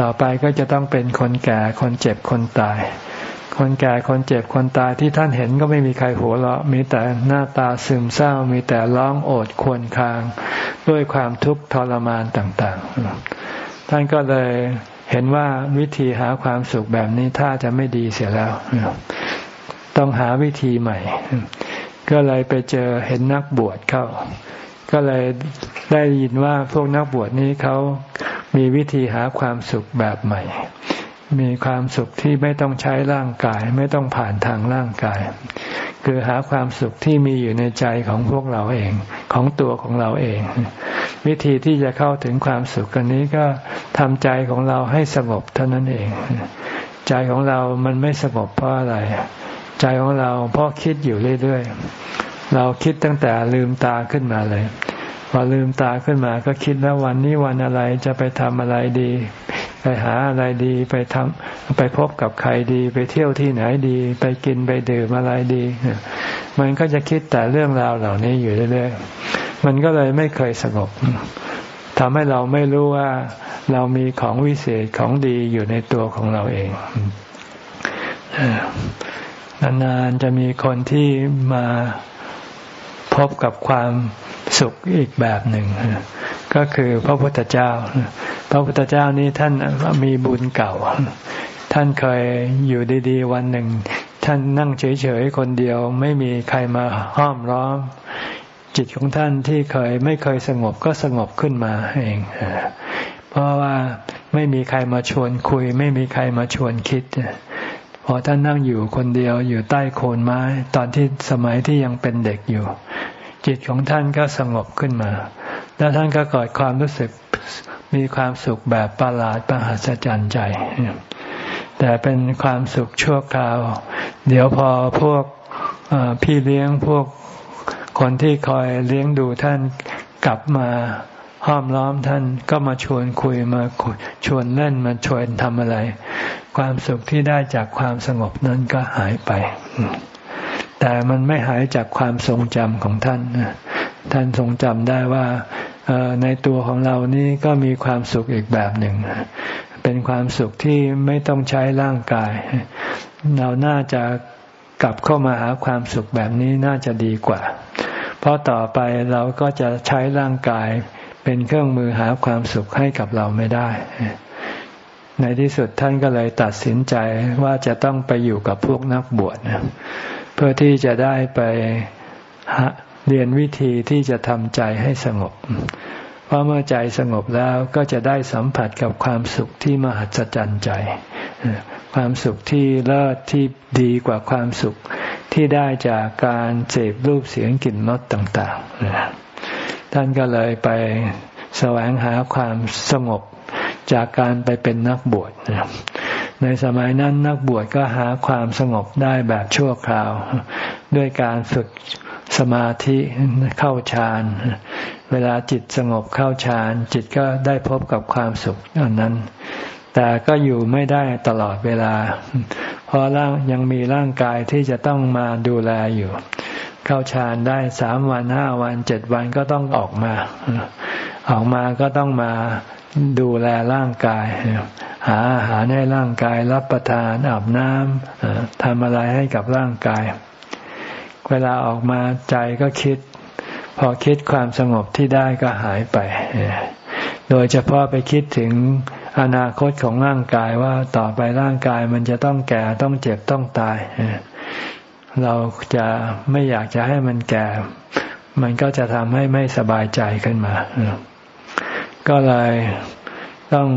ต่อไปก็จะต้องเป็นคนแก่คนเจ็บคนตาย คนแก่คนเจ็บคนตายที่ท่านเห็นก็ไม่มีใครหัวเราะ มีแต่หน้าตาซึมเศร้า มีแต่ร้องโอดควนคาง ด้วยความทุกข์ทรมานต่างๆ ท่านก็เลยเห็นว่าวิธีหาความสุขแบบนี้ถ้าจะไม่ดีเสียแล้ว ต้องหาวิธีใหม่ ก็เลยไปเจอเห็นนักบวชเข้า ก็เลยได้ยินว่าพวกนักบวชนี้เขามีวิธีหาความสุขแบบใหม่ มีความสุขที่ไม่ต้องใช้ร่างกาย ไม่ต้องผ่านทางร่างกาย คือหาความสุขที่มีอยู่ในใจของพวกเราเองของตัวของเราเอง วิธีที่จะเข้าถึงความสุขกันนี้ก็ทำใจของเราให้สงบเท่านั้นเอง ใจของเรามันไม่สงบเพราะอะไร ใจของเราเพราะคิดอยู่เรื่อย เราคิดตั้งแต่ลืมตาขึ้นมาเลยพอลืมตาขึ้นมาก็คิดแล้ววันนี้วันอะไรจะไปทำอะไรดี ไปหาอะไรดีไปทำไปพบกับใครดี ไปเที่ยวที่ไหนดี ไปกินไปดื่มอะไรดี มันก็จะคิดแต่เรื่องราวเหล่านี้อยู่เรื่อยๆมันก็เลยไม่เคยสงบทำให้เราไม่รู้ว่าเรามีของวิเศษของดีอยู่ในตัวของเราเองนานๆจะมีคนที่มา พบกับความสุขอีกแบบหนึ่ง ก็คือพระพุทธเจ้า พระพุทธเจ้านี้ท่านมีบุญเก่า ท่านเคยอยู่ดีๆ วันหนึ่ง ท่านนั่งเฉยๆคนเดียวไม่มีใครมาห้อมร้อม จิตของท่านที่เคยไม่เคยสงบก็สงบขึ้นมาเอง เพราะว่าไม่มีใครมาชวนคุย ไม่มีใครมาชวนคิด พอท่านนั่งอยู่คนเดียวอยู่ใต้โคนไม้ ตอนที่สมัยที่ยังเป็นเด็กอยู่ จิตของท่านก็สงบขึ้นมา แล้วท่านก็เกิดความรู้สึกมีความสุขแบบประหลาดประหัศจรรย์ใจ แต่เป็นความสุขชั่วคราว เดี๋ยวพอพวกพี่เลี้ยงพวกคนที่คอยเลี้ยงดูท่านกลับมา ห้อมล้อมท่านก็มาชวนคุยมาชวนเล่นมาชวนทำอะไร ความสุขที่ได้จากความสงบนั้นก็หายไป แต่มันไม่หายจากความทรงจำของท่าน ท่านทรงจำได้ว่าในตัวของเรานี้ก็มีความสุขอีกแบบหนึ่ง เป็นความสุขที่ไม่ต้องใช้ร่างกาย เราน่าจะกลับเข้ามาหาความสุขแบบนี้น่าจะดีกว่า เพราะต่อไปเราก็จะใช้ร่างกาย เป็นเครื่องมือหาความสุขให้กับเราไม่ได้ ในที่สุดท่านก็เลยตัดสินใจว่าจะต้องไปอยู่กับพวกนักบวชนะเพื่อที่จะได้ไปเรียนวิธีที่จะทำใจให้สงบ เพราะเมื่อใจสงบแล้วก็จะได้สัมผัสกับความสุขที่มหัศจรรย์ใจ ความสุขที่เลิศที่ดีกว่าความสุขที่ได้จากการเสพรูปเสียงกลิ่นรสต่าง ๆ ท่านก็เลยไปแสวงหาความสงบจากการไปเป็นนักบวชในสมัยนั้นนักบวชก็หาความสงบได้แบบชั่วคราว ด้วยการฝึกสมาธิเข้าฌาน เวลาจิตสงบเข้าฌาน จิตก็ได้พบกับความสุขอันนั้น แต่ก็อยู่ไม่ได้ตลอดเวลา เพราะร่างยังมีร่างกายที่จะต้องมาดูแลอยู่ เข้าฌานได้สามวันห้าวันเจ็ดวันก็ต้องออกมา ออกมาก็ต้องมาดูแลร่างกาย หาอาหารให้ร่างกายรับประทานอาบน้ำทำอะไรให้กับร่างกาย เวลาออกมาใจก็คิด พอคิดความสงบที่ได้ก็หายไป โดยเฉพาะไปคิดถึงอนาคตของร่างกายว่าต่อไปร่างกายมันจะต้องแก่ต้องเจ็บต้องตาย เราจะไม่อยากจะให้มันแก่ มันก็จะทำให้ไม่สบายใจขึ้นมา ก็เลยต้อง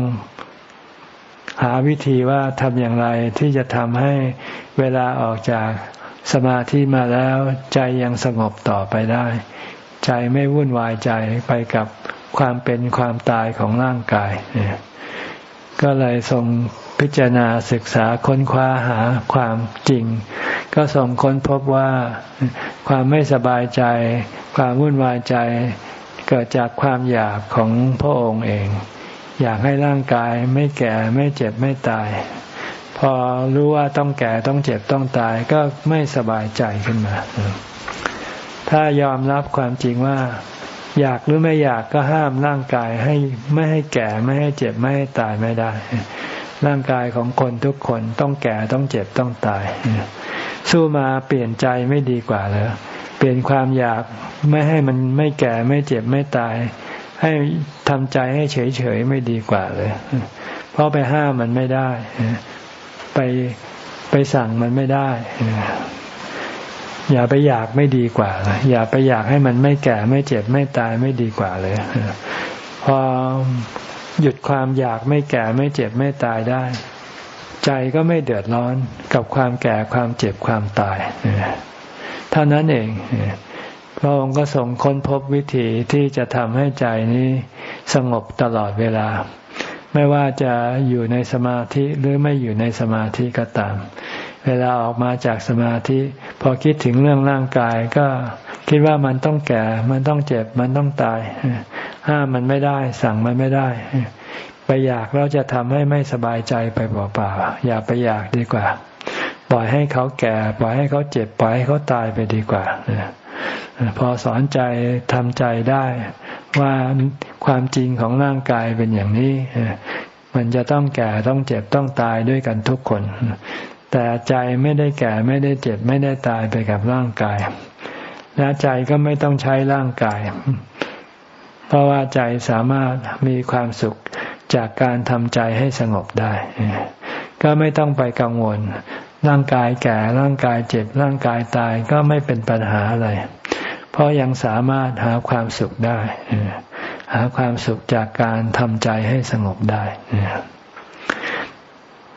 หาวิธีว่าทำอย่างไรที่จะทำให้เวลาออกจากสมาธิมาแล้วใจยังสงบต่อไปได้ ใจไม่วุ่นวายใจไปกับความเป็นความตายของร่างกาย ก็เลยทรงพิจารณาศึกษาค้นคว้าหาความจริง ก็ทรงค้นพบว่าความไม่สบายใจ ความวุ่นวายใจเกิดจากความอยากของพระองค์เอง อยากให้ร่างกายไม่แก่ไม่เจ็บไม่ตาย พอรู้ว่าต้องแก่ต้องเจ็บต้องตายก็ไม่สบายใจขึ้นมา ถ้ายอมรับความจริงว่า อยากหรือไม่อยากก็ห้ามร่างกายให้ไม่ให้แก่ไม่ให้เจ็บไม่ให้ตายไม่ได้ ร่างกายของคนทุกคนต้องแก่ต้องเจ็บต้องตาย สู้มาเปลี่ยนใจไม่ดีกว่าเลยเปลี่ยนความอยากไม่ให้มันไม่แก่ไม่เจ็บไม่ตาย ให้ทำใจให้เฉยเฉยไม่ดีกว่าเลย เพราะไปห้ามมันไม่ได้ ไปไปสั่งมันไม่ได้ อย่าไปอยากไม่ดีกว่า อย่าไปอยากให้มันไม่แก่ไม่เจ็บไม่ตายไม่ดีกว่าเลยพอหยุดความอยากไม่แก่ไม่เจ็บไม่ตายได้ ใจก็ไม่เดือดร้อนกับความแก่ความเจ็บความตายเท่านั้นเองพระองค์ก็ทรงค้นพบวิธีที่จะทำให้ใจนี้สงบตลอดเวลา ไม่ว่าจะอยู่ในสมาธิหรือไม่อยู่ในสมาธิก็ตาม เวลาออกมาจากสมาธิ พอคิดถึงเรื่องร่างกายก็คิดว่ามันต้องแก่ มันต้องเจ็บ มันต้องตาย ห้ามมันไม่ได้ สั่งมันไม่ได้ ไปอยากเราจะทำให้ไม่สบายใจไปเปล่าๆ อย่าไปอยากดีกว่า ปล่อยให้เขาแก่ ปล่อยให้เขาเจ็บ ปล่อยให้เขาตายไปดีกว่า พอสอนใจทำใจได้ ว่าความจริงของร่างกายเป็นอย่างนี้ มันจะต้องแก่ ต้องเจ็บ ต้องตายด้วยกันทุกคน แต่ใจไม่ได้แก่ไม่ได้เจ็บไม่ได้ตายไปกับร่างกาย และใจก็ไม่ต้องใช้ร่างกาย เพราะว่าใจสามารถมีความสุขจากการทำใจให้สงบได้ ก็ไม่ต้องไปกังวล ร่างกายแก่ร่างกายเจ็บร่างกายตายก็ไม่เป็นปัญหาอะไร เพราะยังสามารถหาความสุขได้ หาความสุขจากการทำใจให้สงบได้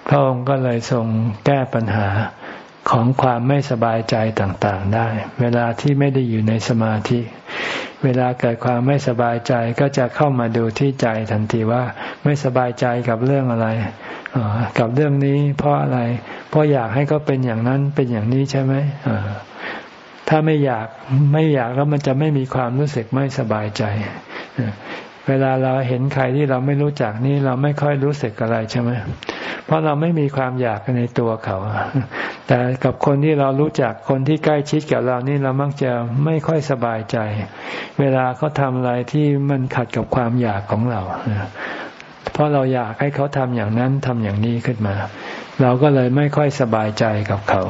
พระองค์ก็เลยทรงแก้ปัญหาของความไม่สบายใจต่างๆได้ เวลาที่ไม่ได้อยู่ในสมาธิ เวลาเกิดความไม่สบายใจก็จะเข้ามาดูที่ใจทันทีว่าไม่สบายใจกับเรื่องอะไรกับเรื่องนี้เพราะอะไร เพราะอยากให้เขาเป็นอย่างนั้นเป็นอย่างนี้ใช่ไหมถ้าไม่อยากไม่อยากแล้วมันจะไม่มีความรู้สึกไม่สบายใจ เวลาเราเห็นใครที่เราไม่รู้จักนี่เราไม่ค่อยรู้สึกอะไรใช่ไหมเพราะเราไม่มีความอยากในตัวเขา แต่กับคนที่เรารู้จักคนที่ใกล้ชิดกับเรานี่เรามักจะไม่ค่อยสบายใจ เวลาเขาทำอะไรที่มันขัดกับความอยากของเรา เพราะเราอยากให้เขาทำอย่างนั้นทำอย่างนี้ขึ้นมา เราก็เลยไม่ค่อยสบายใจกับเขา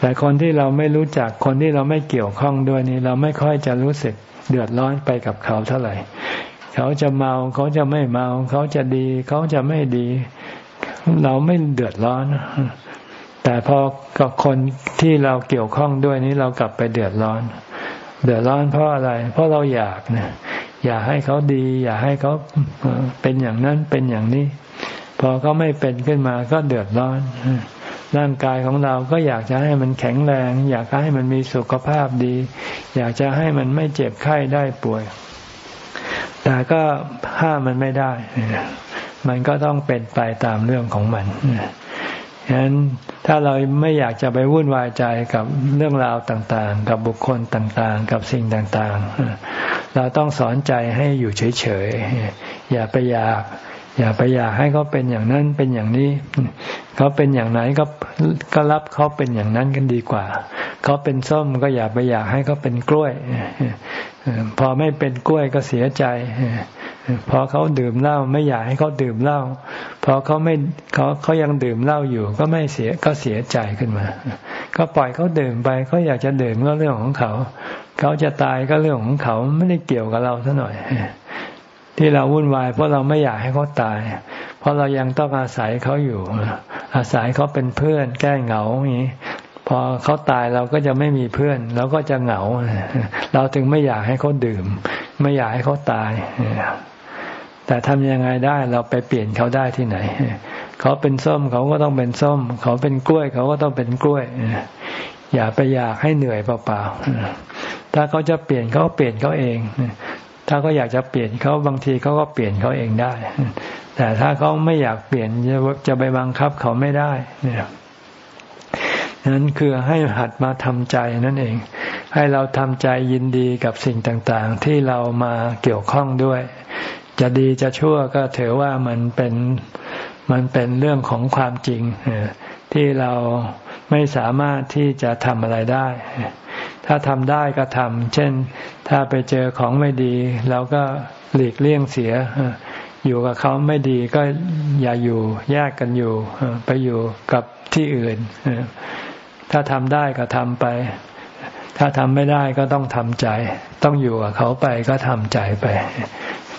แต่คนที่เราไม่รู้จักคนที่เราไม่เกี่ยวข้องด้วยนี่เราไม่ค่อยจะรู้สึกเดือดร้อนไปกับเขาเท่าไหร่ เขาจะเมาเขาจะไม่เมา เขาจะดี เขาจะไม่ดี เราไม่เดือดร้อน แต่พอกับคนที่เราเกี่ยวข้องด้วยนี้เรากลับไปเดือดร้อน เดือดร้อนเพราะอะไร เพราะเราอยากเนี่ยอยากให้เขาดี อยากให้เขาเป็นอย่างนั้นเป็นอย่างนี้ พอเขาไม่เป็นขึ้นมาก็เดือดร้อนร่างกายของเราก็อยากจะให้มันแข็งแรง อยากให้มันมีสุขภาพดี อยากจะให้มันไม่เจ็บไข้ได้ป่วย แต่ก็ห้ามมันไม่ได้ มันก็ต้องเป็นไปตามเรื่องของมันฉะนั้นถ้าเราไม่อยากจะไปวุ่นวายใจกับเรื่องราวต่างๆ กับบุคคลต่างๆ กับสิ่งต่างๆ เราต้องสอนใจให้อยู่เฉยๆ อย่าไปอยาก อย่าไปอยากให้เขาเป็นอย่างนั้นเป็นอย่างนี้ เขาเป็นอย่างไหนก็ก็รับเขาเป็นอย่างนั้นกันดีกว่า เขาเป็นส้มก็อย่าไปอยากให้เขาเป็นกล้วย พอไม่เป็นกล้วยก็เสียใจ พอเขาดื่มเหล้าไม่อยากให้เขาดื่มเหล้า พอเขาไม่เขาเขายังดื่มเหล้าอยู่ ก็ไม่เสียก็เสียใจขึ้นมา ก็ปล่อยเขาดื่มไปเขาอยากจะดื่มก็เรื่องของเขา เขาจะตายก็เรื่องของเขาไม่ได้เกี่ยวกับเราซะหน่อย ที่เราวุ่นวาย เพราะเราไม่อยากให้เขาตาย เพราะเรายังต้องอาศัยเขาอยู่ อาศัยเขาเป็นเพื่อนแก้เหงาอย่างนี้พอเขาตายเราก็จะไม่มีเพื่อนเราก็จะเหงา เราถึงไม่อยากให้เขาดื่ม ไม่อยากให้เขาตาย แต่ทำยังไงได้เราไปเปลี่ยนเขาได้ที่ไหน เขาเป็นส้มเขาก็ต้องเป็นส้ม เขาเป็นกล้วย เขาก็ต้องเป็นกล้วย อย่าไปอยากให้เหนื่อยเปล่าๆถ้าเขาจะเปลี่ยนเขาเปลี่ยนเขาเอง ถ้าเขาอยากจะเปลี่ยนเขาบางทีเขาก็เปลี่ยนเขาเองได้ แต่ถ้าเขาไม่อยากเปลี่ยนจะไปบังคับเขาไม่ได้เนี่ยนั้นคือให้หัดมาทำใจนั่นเอง ให้เราทำใจยินดีกับสิ่งต่างๆ ที่เรามาเกี่ยวข้องด้วย จะดีจะชั่วก็ถือว่ามันเป็นมันเป็นเรื่องของความจริงที่เราไม่สามารถที่จะทำอะไรได้ ถ้าทำได้ก็ทำเช่น ถ้าไปเจอของไม่ดีเราก็หลีกเลี่ยงเสีย อยู่กับเขาไม่ดีก็อย่าอยู่แยกกันอยู่ ไปอยู่กับที่อื่น ถ้าทำได้ก็ทำไป ถ้าทำไม่ได้ก็ต้องทำใจ ต้องอยู่กับเขาไปก็ทำใจไป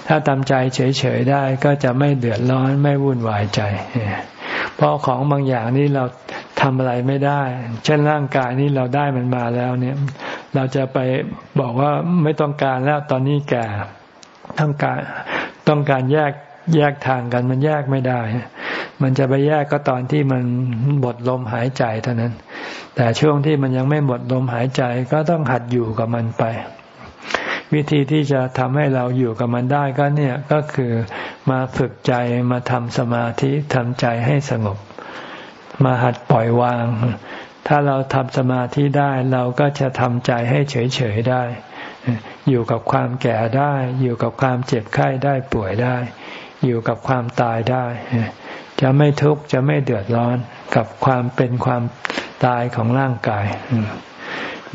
ถ้าทำใจเฉยๆได้ก็จะไม่เดือดร้อนไม่วุ่นวายใจ เพราะของบางอย่างนี้เราทำอะไรไม่ได้ เช่นร่างกายนี้เราได้มันมาแล้วเนี่ย เราจะไปบอกว่าไม่ต้องการแล้วตอนนี้แก่ต้องการต้องการแยกแยกทางกันมันแยกไม่ได้ มันจะไปแยกก็ตอนที่มันหมดลมหายใจเท่านั้น แต่ช่วงที่มันยังไม่หมดลมหายใจก็ต้องหัดอยู่กับมันไป วิธีที่จะทำให้เราอยู่กับมันได้ก็เนี่ยก็คือมาฝึกใจมาทำสมาธิทำใจให้สงบ มาหัดปล่อยวาง ถ้าเราทำสมาธิได้เราก็จะทำใจให้เฉยๆได้ อยู่กับความแก่ได้ อยู่กับความเจ็บไข้ได้ป่วยได้ อยู่กับความตายได้ จะไม่ทุกข์จะไม่เดือดร้อนกับความเป็นความตายของร่างกาย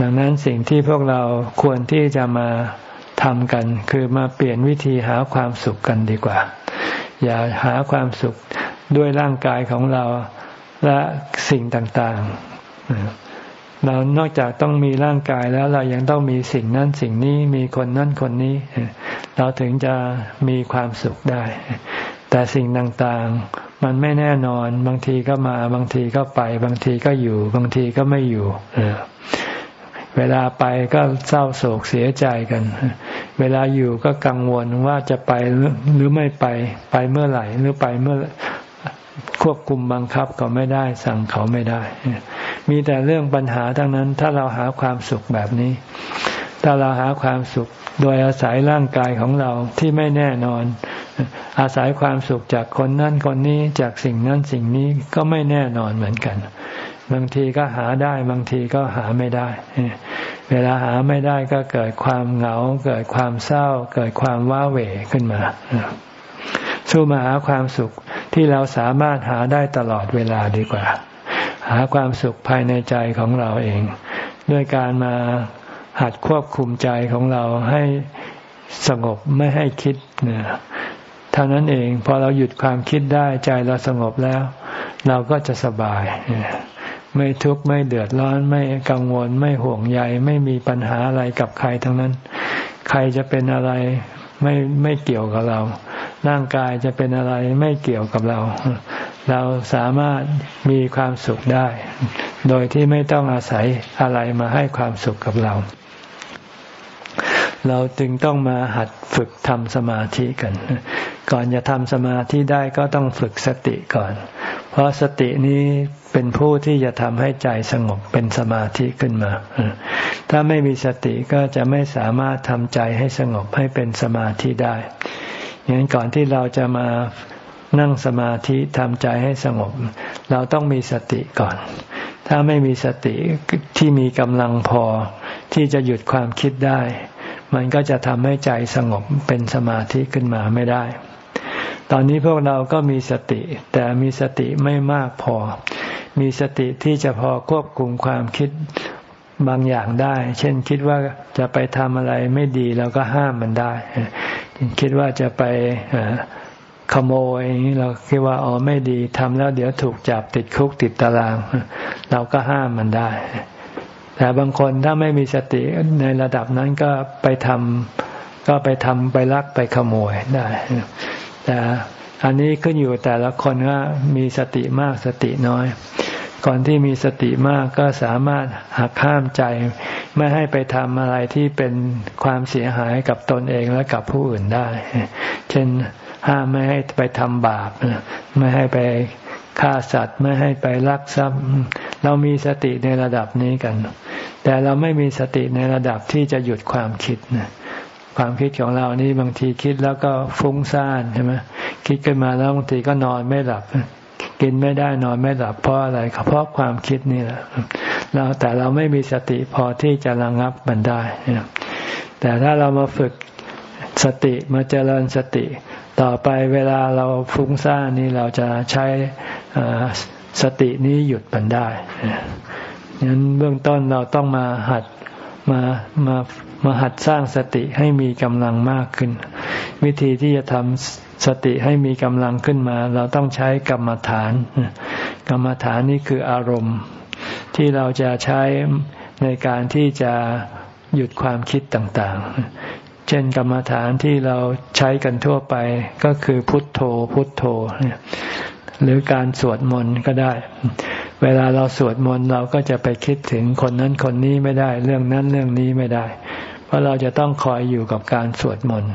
ดังนั้นสิ่งที่พวกเราควรที่จะมาทำกัน คือมาเปลี่ยนวิธีหาความสุขกันดีกว่า อย่าหาความสุขด้วยร่างกายของเราและสิ่งต่างๆ เรานอกจากต้องมีร่างกายแล้วเรายังต้องมีสิ่งนั้นสิ่งนี้มีคนนั้นคนนี้ เราถึงจะมีความสุขได้ แต่สิ่งต่างๆ มันไม่แน่นอน บางทีก็มา บางทีก็ไป บางทีก็อยู่ บางทีก็ไม่อยู่ เวลาไปก็เศร้าโศกเสียใจกัน เวลาอยู่ก็กังวลว่าจะไปหรือไม่ไป ไปเมื่อไหร่หรือไปเมื่อควบคุมบังคับก็ไม่ได้ สั่งเขาไม่ได้ มีแต่เรื่องปัญหาทั้งนั้น ถ้าเราหาความสุขแบบนี้ ถ้าเราหาความสุขโดยอาศัยร่างกายของเราที่ไม่แน่นอน อาศัยความสุขจากคนนั้นคนนี้จากสิ่งนั้นสิ่งนี้ก็ไม่แน่นอนเหมือนกัน บางทีก็หาได้ บางทีก็หาไม่ได้ เวลาหาไม่ได้ก็เกิดความเหงา เกิดความเศร้า เกิดความว้าเหวขึ้นมา สู้มาหาความสุขที่เราสามารถหาได้ตลอดเวลาดีกว่า หาความสุขภายในใจของเราเอง ด้วยการมาหัดควบคุมใจของเราให้สงบไม่ให้คิดเนี่ยเท่านั้นเองพอเราหยุดความคิดได้ใจเราสงบแล้ว เราก็จะสบาย ไม่ทุกข์ไม่เดือดร้อนไม่กังวลไม่ห่วงใยไม่มีปัญหาอะไรกับใครทั้งนั้น ใครจะเป็นอะไรไม่ไม่เกี่ยวกับเรา ร่างกายจะเป็นอะไรไม่เกี่ยวกับเรา เราสามารถมีความสุขได้ โดยที่ไม่ต้องอาศัยอะไรมาให้ความสุขกับเรา เราจึงต้องมาหัดฝึกทำสมาธิกัน ก่อนจะทำสมาธิได้ก็ต้องฝึกสติก่อน เพราะสตินี้เป็นผู้ที่จะทำให้ใจสงบเป็นสมาธิขึ้นมา ถ้าไม่มีสติก็จะไม่สามารถทำใจให้สงบให้เป็นสมาธิได้อย่างนั้นก่อนที่เราจะมานั่งสมาธิทำใจให้สงบ เราต้องมีสติก่อน ถ้าไม่มีสติที่มีกำลังพอที่จะหยุดความคิดได้ มันก็จะทำให้ใจสงบเป็นสมาธิขึ้นมาไม่ได้ ตอนนี้พวกเราก็มีสติ แต่มีสติไม่มากพอ มีสติที่จะพอควบคุมความคิดบางอย่างได้ เช่นคิดว่าจะไปทำอะไรไม่ดีเราก็ห้ามมันได้ คิดว่าจะไปขโมยเราคิดว่าอ๋อไม่ดีทำแล้วเดี๋ยวถูกจับติดคุกติดตาราง เราก็ห้ามมันได้ แต่บางคนถ้าไม่มีสติในระดับนั้นก็ไปทำก็ไปทำไปลักไปขโมยได้ แต่อันนี้ขึ้นอยู่แต่ละคนว่ามีสติมากสติน้อย ก่อนที่มีสติมากก็สามารถหักห้ามใจ ไม่ให้ไปทำอะไรที่เป็นความเสียหายกับตนเองและกับผู้อื่นได้ เช่นห้ามไม่ให้ไปทำบาป ไม่ให้ไปฆ่าสัตว์ ไม่ให้ไปลักทรัพย์ เรามีสติในระดับนี้กัน แต่เราไม่มีสติในระดับที่จะหยุดความคิดนะ ความคิดของเรานี่บางทีคิดแล้วก็ฟุ้งซ่านใช่ไหมคิดขึ้นมาแล้วบางทีก็นอนไม่หลับ กินไม่ได้นอนไม่หลับเพราะอะไรเพราะความคิดนี่แหละเราแต่เราไม่มีสติพอที่จะระงับมันได้แต่ถ้าเรามาฝึกสติมาเจริญสติ ต่อไปเวลาเราฟุ้งซ่านนี่เราจะใช้สตินี้หยุดมันได้งั้นเบื้องต้นเราต้องมาหัด มามามาหัดสร้างสติให้มีกำลังมากขึ้น วิธีที่จะทำสติให้มีกำลังขึ้นมา เราต้องใช้กรรมฐาน กรรมฐานนี่คืออารมณ์ ที่เราจะใช้ในการที่จะหยุดความคิดต่างๆ เช่นกรรมฐานที่เราใช้กันทั่วไปก็คือพุทโธ พุทโธ หรือการสวดมนต์ก็ได้ เวลาเราสวดมนต์เราก็จะไปคิดถึงคนนั้นคนนี้ไม่ได้ เรื่องนั้นเรื่องนี้ไม่ได้ เพราะเราจะต้องคอยอยู่กับการสวดมนต์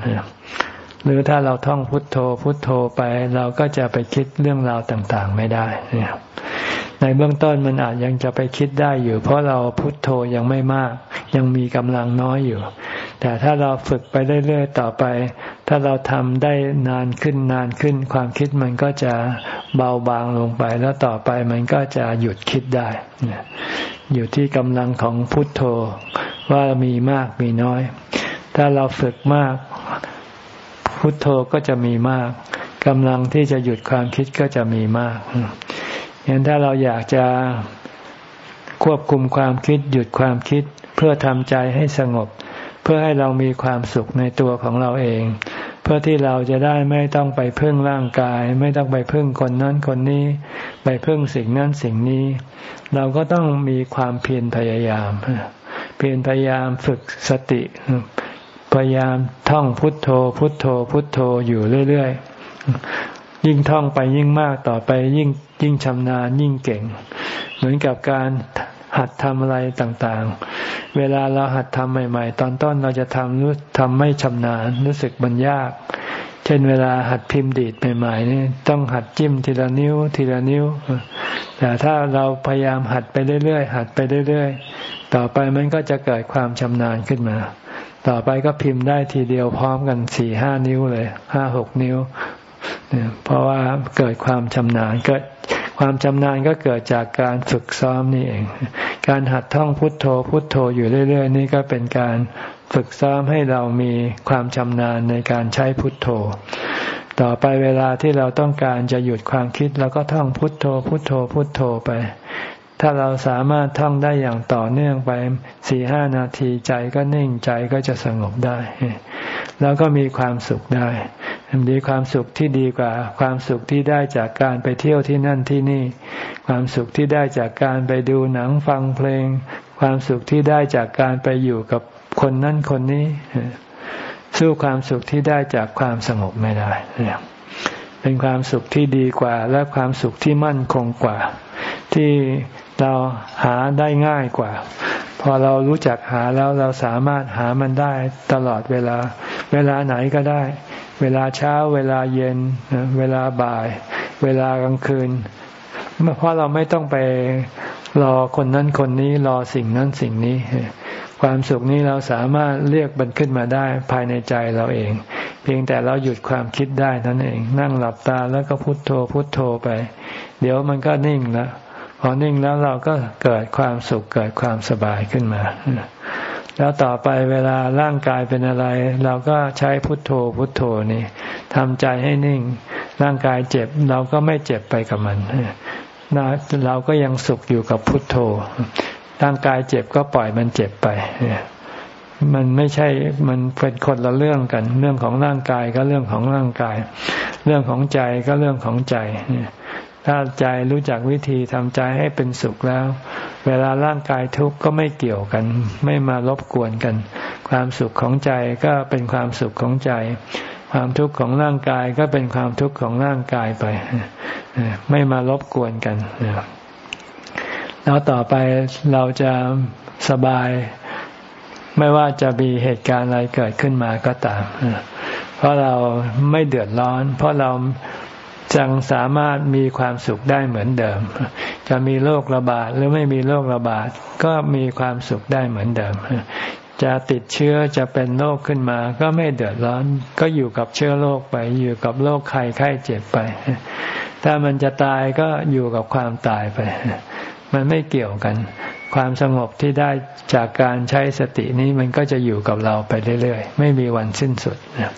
หรือถ้าเราท่องพุทโธพุทโธไป เราก็จะไปคิดเรื่องราวต่างๆ ไม่ได้ในเบื้องต้นมันอาจยังจะไปคิดได้อยู่ เพราะเราพุทโธยังไม่มาก ยังมีกำลังน้อยอยู่ แต่ถ้าเราฝึกไปเรื่อยๆต่อไป ถ้าเราทำได้นานขึ้นนานขึ้น ความคิดมันก็จะเบาบางลงไป แล้วต่อไปมันก็จะหยุดคิดได้อยู่ที่กำลังของพุทโธว่ามีมากมีน้อย ถ้าเราฝึกมาก พุทโธก็จะมีมากกำลังที่จะหยุดความคิดก็จะมีมากฉะนั้นถ้าเราอยากจะควบคุมความคิด หยุดความคิดเพื่อทำใจให้สงบ เพื่อให้เรามีความสุขในตัวของเราเอง พื่อที่เราจะได้ไม่ต้องไปพึ่งร่างกาย ไม่ต้องไปพึ่งคนนั้นคนนี้ ไปพึ่งสิ่งนั้นสิ่งนี้ เราก็ต้องมีความเพียรพยายาม เพียรพยายามฝึกสติ พยายามท่องพุทโธ พุทโธ พุทโธอยู่เรื่อยๆ ยิ่งท่องไปยิ่งมากต่อไปยิ่งยิ่งชำนาญยิ่งเก่ง เหมือนกับการ หัดทำอะไรต่างๆ เวลาเราหัดทำใหม่ ๆ ตอนต้นเราจะทำรู้ทำไม่ชำนาญรู้สึกมันยาก เช่นเวลาหัดพิมพ์ดีดใหม่ๆนี่ต้องหัดจิ้มทีละนิ้วทีละนิ้ว แต่ถ้าเราพยายามหัดไปเรื่อยๆหัดไปเรื่อยๆ ต่อไปมันก็จะเกิดความชำนาญขึ้นมาต่อไปก็พิมพ์ได้ทีเดียวพร้อมกันสี่ห้านิ้วเลยห้าหกนิ้ว เพราะว่าเกิดความชำนาญเกิด ความชำนาญก็เกิดจากการฝึกซ้อมนี่เอง การหัดท่องพุทโธพุทโธอยู่เรื่อย ๆ นี่ก็เป็นการฝึกซ้อมให้เรามีความชำนาญในการใช้พุทโธ ต่อไปเวลาที่เราต้องการจะหยุดความคิดเราก็ท่องพุทโธพุทโธพุทโธไป ถ้าเราสามารถท่องได้อย่างต่อเนื่องไปสี่ห้านาทีใจก็นิ่งใจก็จะสงบได้ แล้วก็มีความสุขได้มีความสุขที่ดีกว่า ความสุขที่ได้จากการไปเที่ยวที่นั่นที่นี่ ความสุขที่ได้จากการไปดูหนังฟังเพลง ความสุขที่ได้จากการไปอยู่กับคนนั่นคนนี้ สู้ความสุขที่ได้จากความสงบไม่ได้เป็นความสุขที่ดีกว่า และความสุขที่มั่นคงกว่า ที่ เราหาได้ง่ายกว่า พอเรารู้จักหาแล้วเราสามารถหามันได้ตลอดเวลา เวลาไหนก็ได้ เวลาเช้า เวลาเย็น เวลาบ่าย เวลากลางคืน เพราะเราไม่ต้องไปรอคนนั้นคนนี้รอสิ่งนั้นสิ่งนี้ ความสุขนี้เราสามารถเรียกมันขึ้นมาได้ภายในใจเราเอง เพียงแต่เราหยุดความคิดได้นั่นเอง นั่งหลับตาแล้วก็พุโทโธพุโทโธไป เดี๋ยวมันก็นิ่งแล้ว พอนิ่งแล้วเราก็เกิดความสุขเกิดความสบายขึ้นมา แล้วต่อไปเวลาร่างกายเป็นอะไร เราก็ใช้พุทโธพุทโธนี่ทำใจให้นิ่ง ร่างกายเจ็บเราก็ไม่เจ็บไปกับมันเราก็ยังสุขอยู่กับพุทโธ ร่างกายเจ็บก็ปล่อยมันเจ็บไปมันไม่ใช่ มันเป็นคนละเรื่องกัน เรื่องของร่างกายก็เรื่องของร่างกาย เรื่องของใจก็เรื่องของใจ ถ้าใจรู้จักวิธีทำใจให้เป็นสุขแล้ว เวลาร่างกายทุกข์ก็ไม่เกี่ยวกัน ไม่มารบกวนกัน ความสุขของใจก็เป็นความสุขของใจ ความทุกข์ของร่างกายก็เป็นความทุกข์ของร่างกายไป ไม่มารบกวนกันแล้วต่อไปเราจะสบาย ไม่ว่าจะมีเหตุการณ์อะไรเกิดขึ้นมาก็ตามเพราะเราไม่เดือดร้อน เพราะเรา จังสามารถมีความสุขได้เหมือนเดิม จะมีโรคระบาดหรือไม่มีโรคระบาดก็มีความสุขได้เหมือนเดิม จะติดเชื้อจะเป็นโรคขึ้นมาก็ไม่เดือดร้อน ก็อยู่กับเชื้อโรคไป อยู่กับโรคไข้ไข้เจ็บไป ถ้ามันจะตายก็อยู่กับความตายไป มันไม่เกี่ยวกัน ความสงบที่ได้จากการใช้สตินี้มันก็จะอยู่กับเราไปเรื่อยๆ ไม่มีวันสิ้นสุดนะ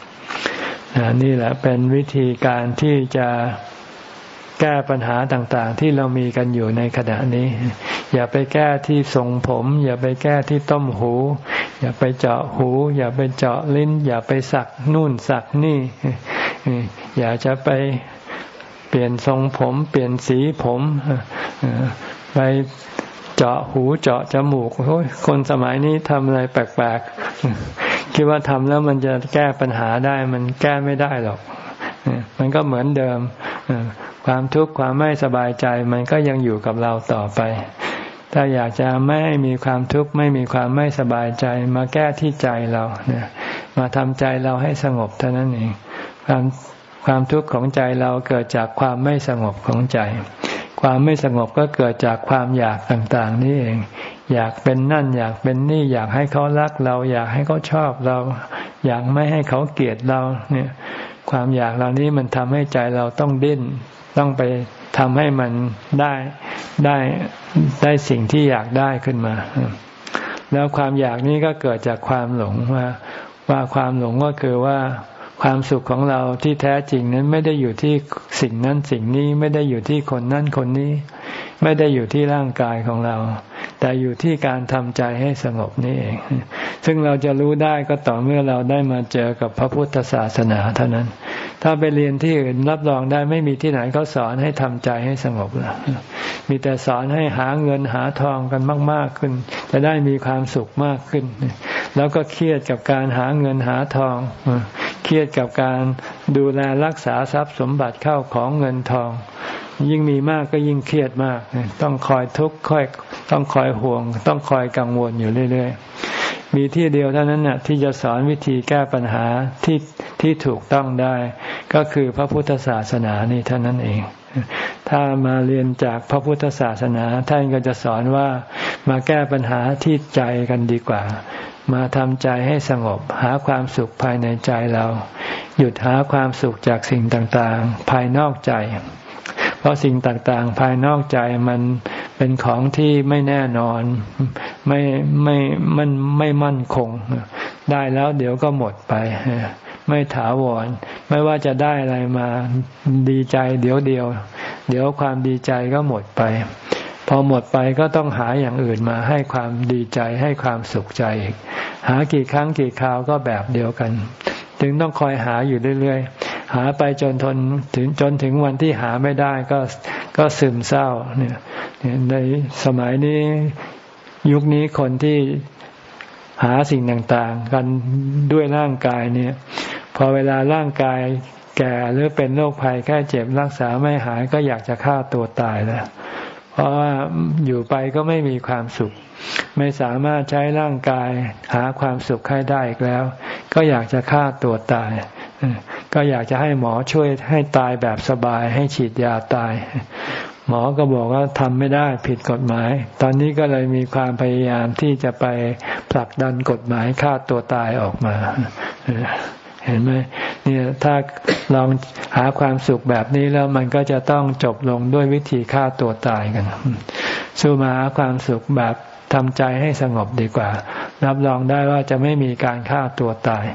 นี่แหละเป็นวิธีการที่จะแก้ปัญหาต่างๆ ที่เรามีกันอยู่ในขณะนี้ อย่าไปแก้ที่ทรงผม อย่าไปแก้ที่ต้มหู อย่าไปเจาะหู อย่าไปเจาะลิ้น อย่าไปสักนู่นสักนี่ อย่าจะไปเปลี่ยนทรงผม เปลี่ยนสีผมไป เจาะหูเจาะจมูกคนสมัยนี้ทำอะไรแปลกๆ คิดว่าทำแล้วมันจะแก้ปัญหาได้มันแก้ไม่ได้หรอก มันก็เหมือนเดิม ความทุกข์ความไม่สบายใจมันก็ยังอยู่กับเราต่อไป ถ้าอยากจะไม่ให้มีความทุกข์ไม่มีความไม่สบายใจ มาแก้ที่ใจเราเนี่ยมาทำใจเราให้สงบเท่านั้นเองความความทุกข์ของใจเราเกิดจากความไม่สงบของใจ ความไม่สงบก็เกิดจากความอยากต่างๆ นี่เอง อยากเป็นนั่น อยากเป็นนี่ อยากให้เขารักเรา อยากให้เขาชอบเรา อยากไม่ให้เขาเกลียดเราเนี่ย ความอยากเหล่านี้มันทำให้ใจเราต้องดิ้น ต้องไปทำให้มันได้ได้ได้สิ่งที่อยากได้ขึ้นมา แล้วความอยากนี้ก็เกิดจากความหลงว่าว่าความหลงก็คือว่า ความสุขของเราที่แท้จริงนั้นไม่ได้อยู่ที่สิ่งนั้นสิ่งนี้ไม่ได้อยู่ที่คนนั้นคนนี้ ไม่ได้อยู่ที่ร่างกายของเรา แต่อยู่ที่การทำใจให้สงบนี่เอง ซึ่งเราจะรู้ได้ก็ต่อเมื่อเราได้มาเจอกับพระพุทธศาสนาเท่านั้น ถ้าไปเรียนที่อื่นรับรองได้ไม่มีที่ไหนเขาสอนให้ทำใจให้สงบนะมีแต่สอนให้หาเงินหาทองกันมาก ๆขึ้น จะได้มีความสุขมากขึ้น แล้วก็เครียดกับการหาเงินหาทอง เครียดกับการดูแลรักษาทรัพย์สมบัติเข้าของเงินทอง ยิ่งมีมากก็ยิ่งเครียดมาก ต้องคอยทุกข์คอยต้องคอยห่วง ต้องคอยกังวลอยู่เรื่อยๆ มีที่เดียวเท่านั้นน่ะที่จะสอนวิธีแก้ปัญหาที่ที่ถูกต้องได้ ก็คือพระพุทธศาสนานี่เท่านั้นเอง ถ้ามาเรียนจากพระพุทธศาสนาท่านก็จะสอนว่ามาแก้ปัญหาที่ใจกันดีกว่า มาทำใจให้สงบ หาความสุขภายในใจเรา หยุดหาความสุขจากสิ่งต่างๆ ภายนอกใจ เพราะสิ่งต่างๆ ภายนอกใจมันเป็นของที่ไม่แน่นอน ไม่ไม่มันไม่มั่นคง ได้แล้วเดี๋ยวก็หมดไป ไม่ถาวร ไม่ว่าจะได้อะไรมาดีใจเดี๋ยวเดียว เดี๋ยวความดีใจก็หมดไป พอหมดไปก็ต้องหาอย่างอื่นมาให้ความดีใจให้ความสุขใจอีกหากี่ครั้งกี่คราวก็แบบเดียวกันถึงต้องคอยหาอยู่เรื่อยๆ หาไปจนทนถึงจนถึงวันที่หาไม่ได้ก็ก็ซึมเศร้าเนี่ยในสมัยนี้ยุคนี้คนที่หาสิ่งต่างๆ กันด้วยร่างกายเนี่ย พอเวลาร่างกายแก่หรือเป็นโรคภัยแค่เจ็บรักษาไม่หายก็อยากจะฆ่าตัวตายแล้วเพราะว่าอยู่ไปก็ไม่มีความสุข ไม่สามารถใช้ร่างกายหาความสุขให้ได้อีกแล้ว ก็อยากจะฆ่าตัวตาย ก็อยากจะให้หมอช่วยให้ตายแบบสบาย ให้ฉีดยาตาย หมอก็บอกว่าทำไม่ได้ผิดกฎหมาย ตอนนี้ก็เลยมีความพยายามที่จะไปผลักดันกฎหมายฆ่าตัวตายออกมาเห็นไหมเนี่ยถ้าลองหาความสุขแบบนี้แล้วมันก็จะต้องจบลงด้วยวิธีฆ่าตัวตายกันสู้มาหาความสุขแบบ ทำใจให้สงบดีกว่า รับรองได้ว่าจะไม่มีการฆ่าตัวตาย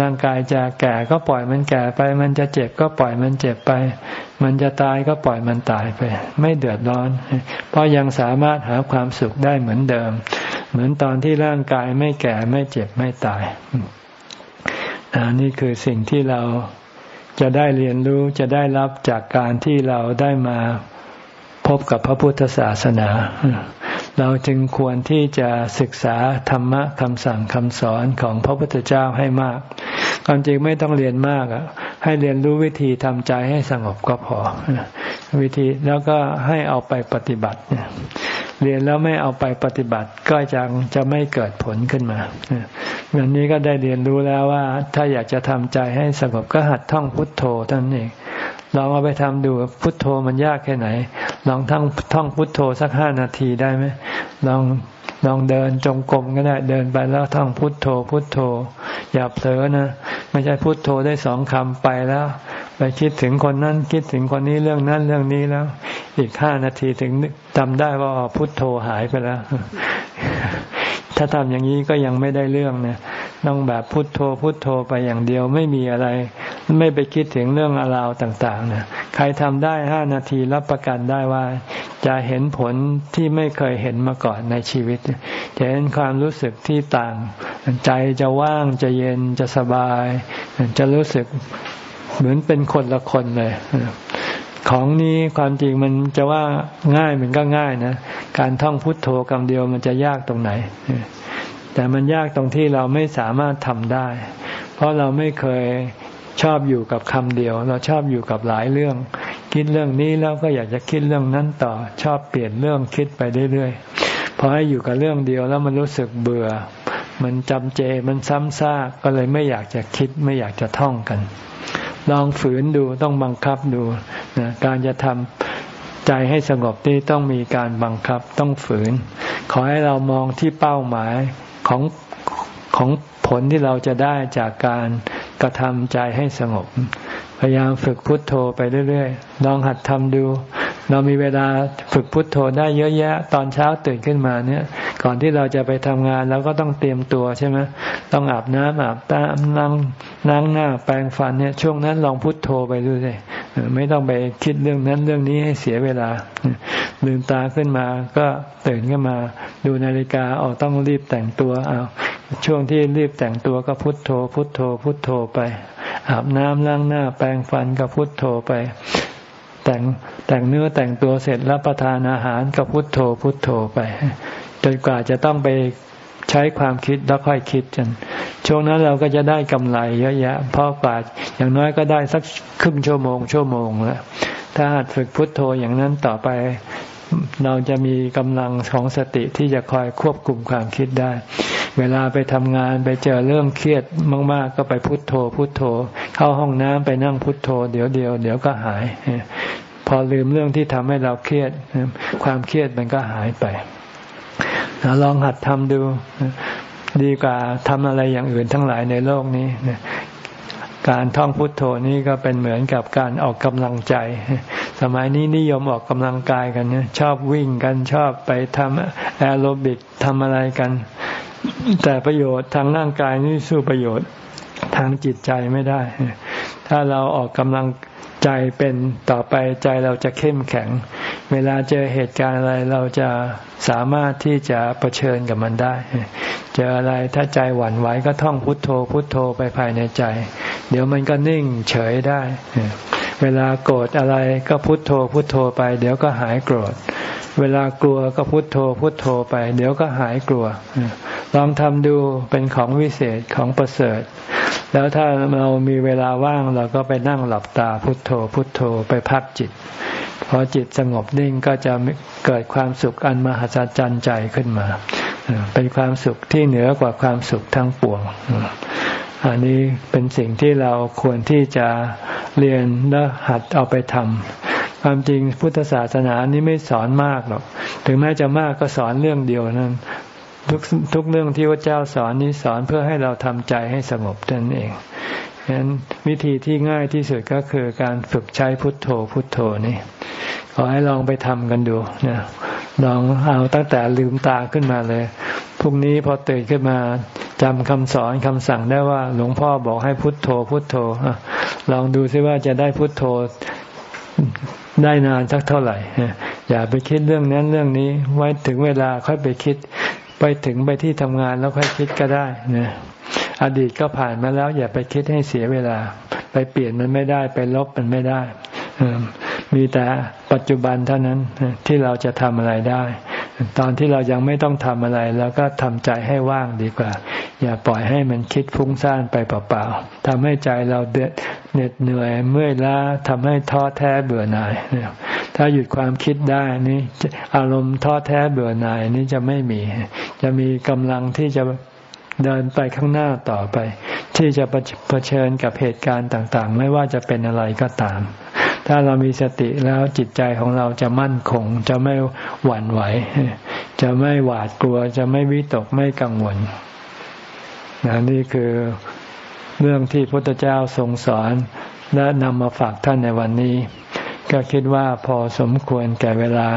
ร่างกายจะแก่ก็ปล่อยมันแก่ไป มันจะเจ็บก็ปล่อยมันเจ็บไป มันจะตายก็ปล่อยมันตายไป ไม่เดือดร้อน เพราะยังสามารถหาความสุขได้เหมือนเดิม เหมือนตอนที่ร่างกายไม่แก่ไม่เจ็บไม่ตายนี่คือสิ่งที่เราจะได้เรียนรู้จะได้รับจากการที่เราได้มา พบกับพระพุทธศาสนา เราจึงควรที่จะศึกษาธรรมะคำสั่งคำสอนของพระพุทธเจ้าให้มาก ความจริงไม่ต้องเรียนมากอะ ให้เรียนรู้วิธีทำใจให้สงบก็พอ วิธีแล้วก็ให้เอาไปปฏิบัติ เรียนแล้วไม่เอาไปปฏิบัติก็จะจะไม่เกิดผลขึ้นมาวันนี้ก็ได้เรียนรู้แล้วว่า ถ้าอยากจะทำใจให้สงบก็หัดท่องพุทโธท่านเอง ลองเอาไปทำดูพุทโธมันยากแค่ไหน ลองท่องท่องพุทโธสักห้านาทีได้ไหมลองลองเดินจงกรมก็ได้เดินไปแล้วท่องพุทโธ พุทโธ อย่าเผลอนะไม่ใช่พุทโธได้สองคำไปแล้ว ไปคิดถึงคนนั้นคิดถึงคนนี้เรื่องนั้นเรื่องนี้แล้ว อีกห้านาทีถึงจำได้ว่าพุทโธหายไปแล้ว ถ้าทำอย่างนี้ก็ยังไม่ได้เรื่องเนี่ยต้องแบบพุทโธพุทโธไปอย่างเดียวไม่มีอะไร ไม่ไปคิดถึงเรื่องราวต่างๆนี่ยใครทำได้ห้านาทีรับประกันได้ว่า จะเห็นผลที่ไม่เคยเห็นมาก่อนในชีวิต จะเห็นความรู้สึกที่ต่าง ใจจะว่างจะเย็นจะสบาย จะรู้สึกเหมือนเป็นคนละคนเลยของนี้ความจริงมันจะว่าง่ายมันก็ง่ายนะการท่องพุทโธคำเดียวมันจะยากตรงไหน แต่มันยากตรงที่เราไม่สามารถทำได้ เพราะเราไม่เคย ชอบอยู่กับคำเดียว เราชอบอยู่กับหลายเรื่อง คิดเรื่องนี้แล้วก็อยากจะคิดเรื่องนั้นต่อ ชอบเปลี่ยนเรื่องคิดไปเรื่อยๆพอให้อยู่กับเรื่องเดียวแล้วมันรู้สึกเบื่อ มันจำเจมันซ้ำซากก็เลยไม่อยากจะคิดไม่อยากจะท่องกัน ลองฝืนดูต้องบังคับดูนะการจะทำใจให้สงบนี่ต้องมีการบังคับต้องฝืน ขอให้เรามองที่เป้าหมายของของผลที่เราจะได้จากการ กระทำใจให้สงบ พยายามฝึกพุทโธไปเรื่อยๆ ลองหัดทำดู เรามีเวลาฝึกพุทโธได้เยอะแยะ ตอนเช้าตื่นขึ้นมาเนี่ย ก่อนที่เราจะไปทำงานเราก็ต้องเตรียมตัวใช่ไหมต้องอาบน้ำอาบตานั่งนั่งหน้าแปรงฟันเนี่ย ช่วงนั้นลองพุทโธไปดูเลยไม่ต้องไปคิดเรื่องนั้นเรื่องนี้ให้เสียเวลาลืมตาขึ้นมาก็ตื่นขึ้นมา ดูนาฬิกาออกต้องรีบแต่งตัวเอาช่วงที่รีบแต่งตัวก็พุทโธ พุทโธ พุทโธไป อาบน้ำล้างหน้าแปรงฟันก็พุทโธไป แต่งแต่งเนื้อแต่งตัวเสร็จรับประทานอาหารก็พุทโธพุทโธไป จนกว่าจะต้องไปใช้ความคิดแล้วค่อยคิดจนช่วงนั้นเราก็จะได้กำไรเยอะแยะเพราะกว่าอย่างน้อยก็ได้สักครึ่งชั่วโมงชั่วโมงแล้วถ้าฝึกพุทโธอย่างนั้นต่อไป เราจะมีกำลังของสติที่จะคอยควบคุมความคิดได้ เวลาไปทำงานไปเจอเรื่องเครียดมากๆ ก็ไปพุโทโธ พุโทโธ เข้าห้องน้ำไปนั่งพุโทโธ เดี๋ยวเดียวเดี๋ยวก็หาย พอลืมเรื่องที่ทำให้เราเครียด ความเครียดมันก็หายไปลองหัดทำดูดีกว่าทำอะไรอย่างอื่นทั้งหลายในโลกนี้การท่องพุทโธนี่ก็เป็นเหมือนกับการออกกำลังใจ สมัยนี้นิยมออกกำลังกายกันเนี่ยชอบวิ่งกันชอบไปทำแอโรบิกทำอะไรกัน แต่ประโยชน์ทางร่างกายนี่สู้ประโยชน์ทางจิตใจไม่ได้ ถ้าเราออกกำลังใจเป็นต่อไปใจเราจะเข้มแข็ง เวลาเจอเหตุการณ์อะไรเราจะสามารถที่จะะเผชิญกับมันได้ เจออะไรถ้าใจหวั่นไหวก็ท่องพุทโธพุทโธไปภายในใจ เดี๋ยวมันก็นิ่งเฉยได้ เวลาโกรธอะไรก็พุทโธพุทโธไป เดี๋ยวก็หายโกรธ เวลากลัวก็พุทโธพุทโธไป เดี๋ยวก็หายกลัว ลองทำดูเป็นของวิเศษของประเสริฐ แล้วถ้าเรามีเวลาว่างเราก็ไปนั่งหลับตาพุทโธพุทโธไปพักจิตพอจิตสงบนิ่งก็จะเกิดความสุขอันมหัศจรรย์ใจขึ้นมา เป็นความสุขที่เหนือกว่าความสุขทั้งปวง อันนี้เป็นสิ่งที่เราควรที่จะเรียนและหัดเอาไปทำความจริงพุทธศาสนานี้ไม่สอนมากหรอกถึงแม้จะมากก็สอนเรื่องเดียวนั้นทุกทุกเรื่องที่พระเจ้าสอนนี้สอนเพื่อให้เราทำใจให้สงบนั่นเองฉะนั้นวิธีที่ง่ายที่สุดก็คือการฝึกใช้พุทโธพุทโธนี่ขอให้ลองไปทำกันดูนะลองเอาตั้งแต่ลืมตาขึ้นมาเลยพรุ่งนี้พอตื่นขึ้นมา จำคำสอนคำสั่งได้ว่า หลวงพ่อบอกให้พุทโธ พุทโธลองดูซิว่าจะได้พุทโธได้นานสักเท่าไหร่ อย่าไปคิดเรื่องนั้นเรื่องนี้ ไว้ถึงเวลาค่อยไปคิด ไปถึงไปที่ทำงานแล้วค่อยคิดก็ได้นะอดีตก็ผ่านมาแล้ว อย่าไปคิดให้เสียเวลา ไปเปลี่ยนมันไม่ได้ ไปลบมันไม่ได้มีแต่ปัจจุบันเท่านั้นที่เราจะทำอะไรได้ ตอนที่เรายังไม่ต้องทำอะไรเราก็ทำใจให้ว่างดีกว่า อย่าปล่อยให้มันคิดฟุ้งซ่านไปเปล่าๆทำให้ใจเราเดือดเหน็ดเหนื่อยเมื่อยล้าทำให้ท้อแท้เบื่อหน่ายถ้าหยุดความคิดได้นี่อารมณ์ท้อแท้เบื่อหน่ายนี่จะไม่มี จะมีกำลังที่จะเดินไปข้างหน้าต่อไป ที่จะเผชิญกับเหตุการณ์ต่างๆ ไม่ว่าจะเป็นอะไรก็ตาม ถ้าเรามีสติแล้วจิตใจของเราจะมั่นคง จะไม่หวั่นไหว จะไม่หวาดกลัว จะไม่วิตกไม่กังวลนนี่คือเรื่องที่พระพุทธเจ้าทรงสอนและนำมาฝากท่านในวันนี้ ก็คิดว่าพอสมควรแก่เวลา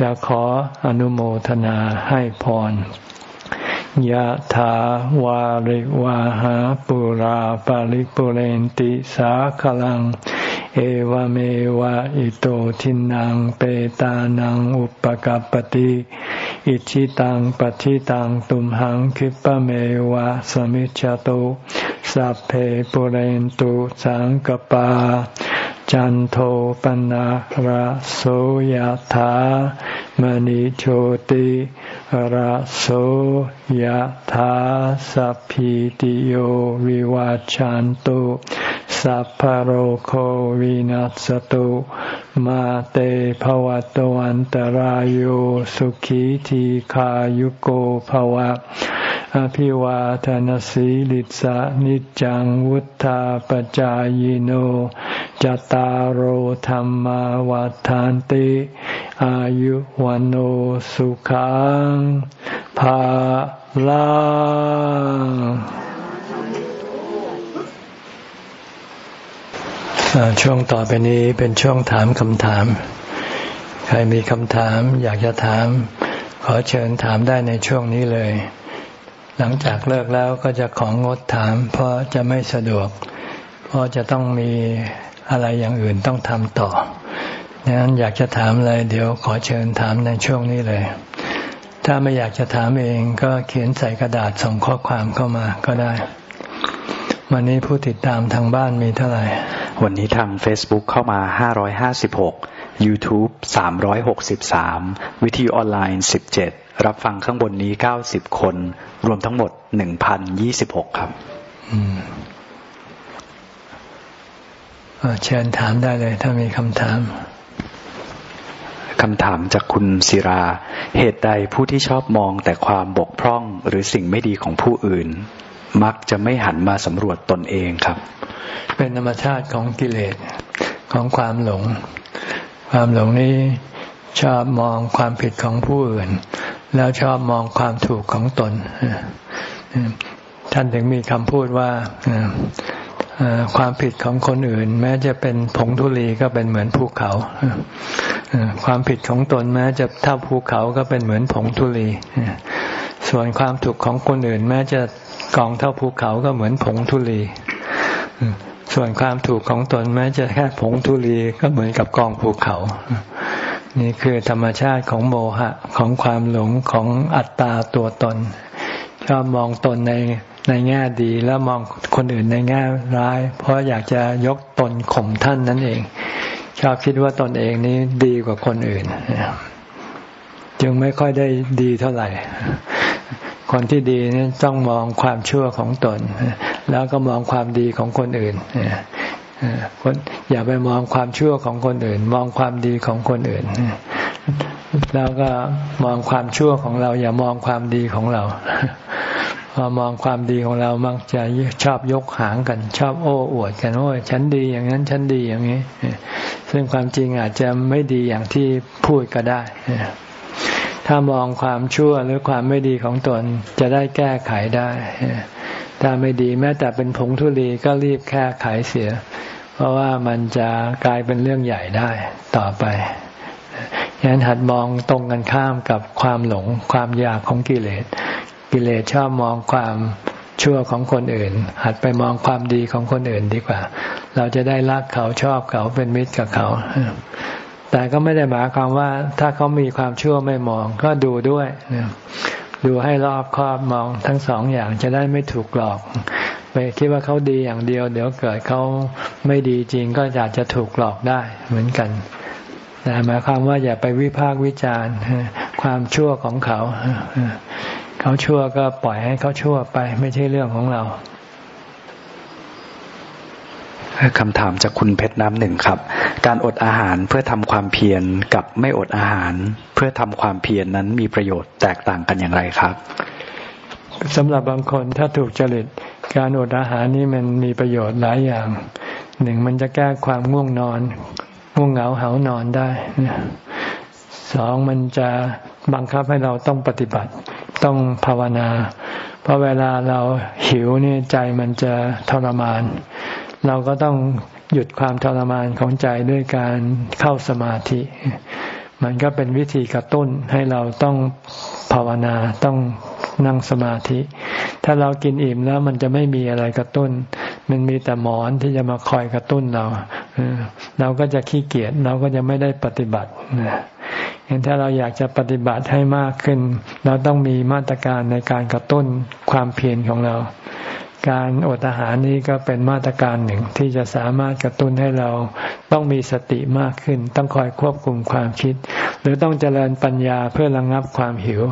จะขออนุโมทนาให้พรยะถาวาริวาหาปุราปาริปุเรนติสาขลัง เอวเมวะอิโตทินังเปตานังอุปกัรปติอิชิตังปฏิตังตุมหังคิปะเมวะสมิจจตุสัพเพปุเรนตุสังกปา จันโทปนะระโสยธามณิโชติระโสยธาสัพพิติโยวิวาจันตุ สัพพโรโควินัสตุมาเตภวะตวันตารโยสุขีทีขายุโกภวะ อภิวาทานสีลิสานิจังวุธาปจายโนจตารโหธรรมวาทานติ อายุวันโอสุขังภาลา ช่วงต่อไปนี้เป็นช่วงถามคำถาม ใครมีคำถามอยากจะถาม ขอเชิญถามได้ในช่วงนี้เลย หลังจากเลิกแล้วก็จะของงดถาม เพราะจะไม่สะดวก เพราะจะต้องมีอะไรอย่างอื่นต้องทำต่อดังนั้นอยากจะถามอะไรเดี๋ยวขอเชิญถามในช่วงนี้เลย ถ้าไม่อยากจะถามเองก็เขียนใส่กระดาษส่งข้อความเข้ามาก็ได้ วันนี้ผู้ติดตามทางบ้านมีเท่าไหร่ วันนี้ทาง Facebook เข้ามา 556 YouTube 363 วิทยุออนไลน์ 17 รับฟังข้างบนนี้เก้าสิบคน รวมทั้งหมดหนึ่งพันยี่สิบหกครับเชิญถามได้เลยถ้ามีคำถามคำถามจากคุณศิรา เหตุใดผู้ที่ชอบมองแต่ความบกพร่องหรือสิ่งไม่ดีของผู้อื่น มักจะไม่หันมาสำรวจตนเองครับ เป็นธรรมชาติของกิเลสของความหลง ความหลงนี้ชอบมองความผิดของผู้อื่น แล้วชอบมองความถูกของตน ท่านถึงมีคำพูดว่าความผิดของคนอื่น แม้จะเป็นผงธุลีก็เป็นเหมือนภูเขาความผิดของตนแม้จะเท่าภูเขาก็เป็นเหมือนผงธุลี ส่วนความถูกของคนอื่น แม้จะกองเท่าภูเขาก็เหมือนผงธุลีส่วนความถูกของตนแม้จะแค่ผงธุลีก็เหมือนกับกองภูเขา นี่คือธรรมชาติของโมหะของความหลงของอัตตาตัวตน ชอบมองตนในในแง่ดีแล้วมองคนอื่นในแง่ร้าย เพราะอยากจะยกตนข่มท่านนั่นเอง ชอบคิดว่าตนเองนี้ดีกว่าคนอื่น จึงไม่ค่อยได้ดีเท่าไหร่ คนที่ดีนี่ต้องมองความชั่วของตน แล้วก็มองความดีของคนอื่นคนอย่าไปมองความชั่วของคนอื่น มองความดีของคนอื่น แล้วก็มองความชั่วของเรา อย่ามองความดีของเราพอมองความดีของเรามักจะชอบยกหางกัน ชอบโอ้อวดกันโอ้ยฉันดีอย่างนั้นฉันดีอย่างนี้ ซึ่งความจริงอาจจะไม่ดีอย่างที่พูดก็ได้ ถ้ามองความชั่วหรือความไม่ดีของตนจะได้แก้ไขได้ถ้าไม่ดีแม้แต่เป็นผงทุลีก็รีบแก้ไขเสีย เพราะว่ามันจะกลายเป็นเรื่องใหญ่ได้ต่อไปฉะนั้นหัดมองตรงกันข้ามกับความหลงความอยากของกิเลส กิเลสชอบมองความชั่วของคนอื่น หัดไปมองความดีของคนอื่นดีกว่า เราจะได้รักเขาชอบเขาเป็นมิตรกับเขา แต่ก็ไม่ได้หมายความว่าถ้าเขามีความชั่วไม่มอง ก็ดูด้วยดูให้รอบครอบมองทั้งสองอย่างจะได้ไม่ถูกหลอกไปคิดว่าเขาดีอย่างเดียว เดี๋ยวเกิดเขาไม่ดีจริงก็อาจจะถูกหลอกได้เหมือนกันแต่หมายความว่าอย่าไปวิพากษ์วิจารณ์ความชั่วของเขา เขาชั่วก็ปล่อยให้เขาชั่วไป ไม่ใช่เรื่องของเราคำถามจากคุณเพชรน้ำหนึ่งครับ การอดอาหารเพื่อทำความเพียรกับไม่อดอาหารเพื่อทำความเพียรนนั้นมีประโยชน์แตกต่างกันอย่างไรครับสำหรับบางคนถ้าถูกจริตการอดอาหารนี่มันมีประโยชน์หลายอย่าง หนึ่งมันจะแก้ความง่วงนอน ง่วงเหงาเหานอนได้สองมันจะบังคับให้เราต้องปฏิบัติ ต้องภาวนา เพราะเวลาเราหิวนี่ใจมันจะทรมาน เราก็ต้อง หยุดความทรมานของใจด้วยการเข้าสมาธิ มันก็เป็นวิธีกระตุ้นให้เราต้องภาวนาต้องนั่งสมาธิ ถ้าเรากินอิ่มแล้วมันจะไม่มีอะไรกระตุ้น มันมีแต่หมอนที่จะมาคอยกระตุ้นเรา เราก็จะขี้เกียจเราก็จะไม่ได้ปฏิบัติเห็นถ้าเราอยากจะปฏิบัติให้มากขึ้น เราต้องมีมาตรการในการกระตุ้นความเพียรของเรา การอดอาหารนี้ก็เป็นมาตรการหนึ่งที่จะสามารถกระตุ้นให้เราต้องมีสติมากขึ้น ต้องคอยควบคุมความคิด หรือต้องเจริญปัญญาเพื่อระงับความหิว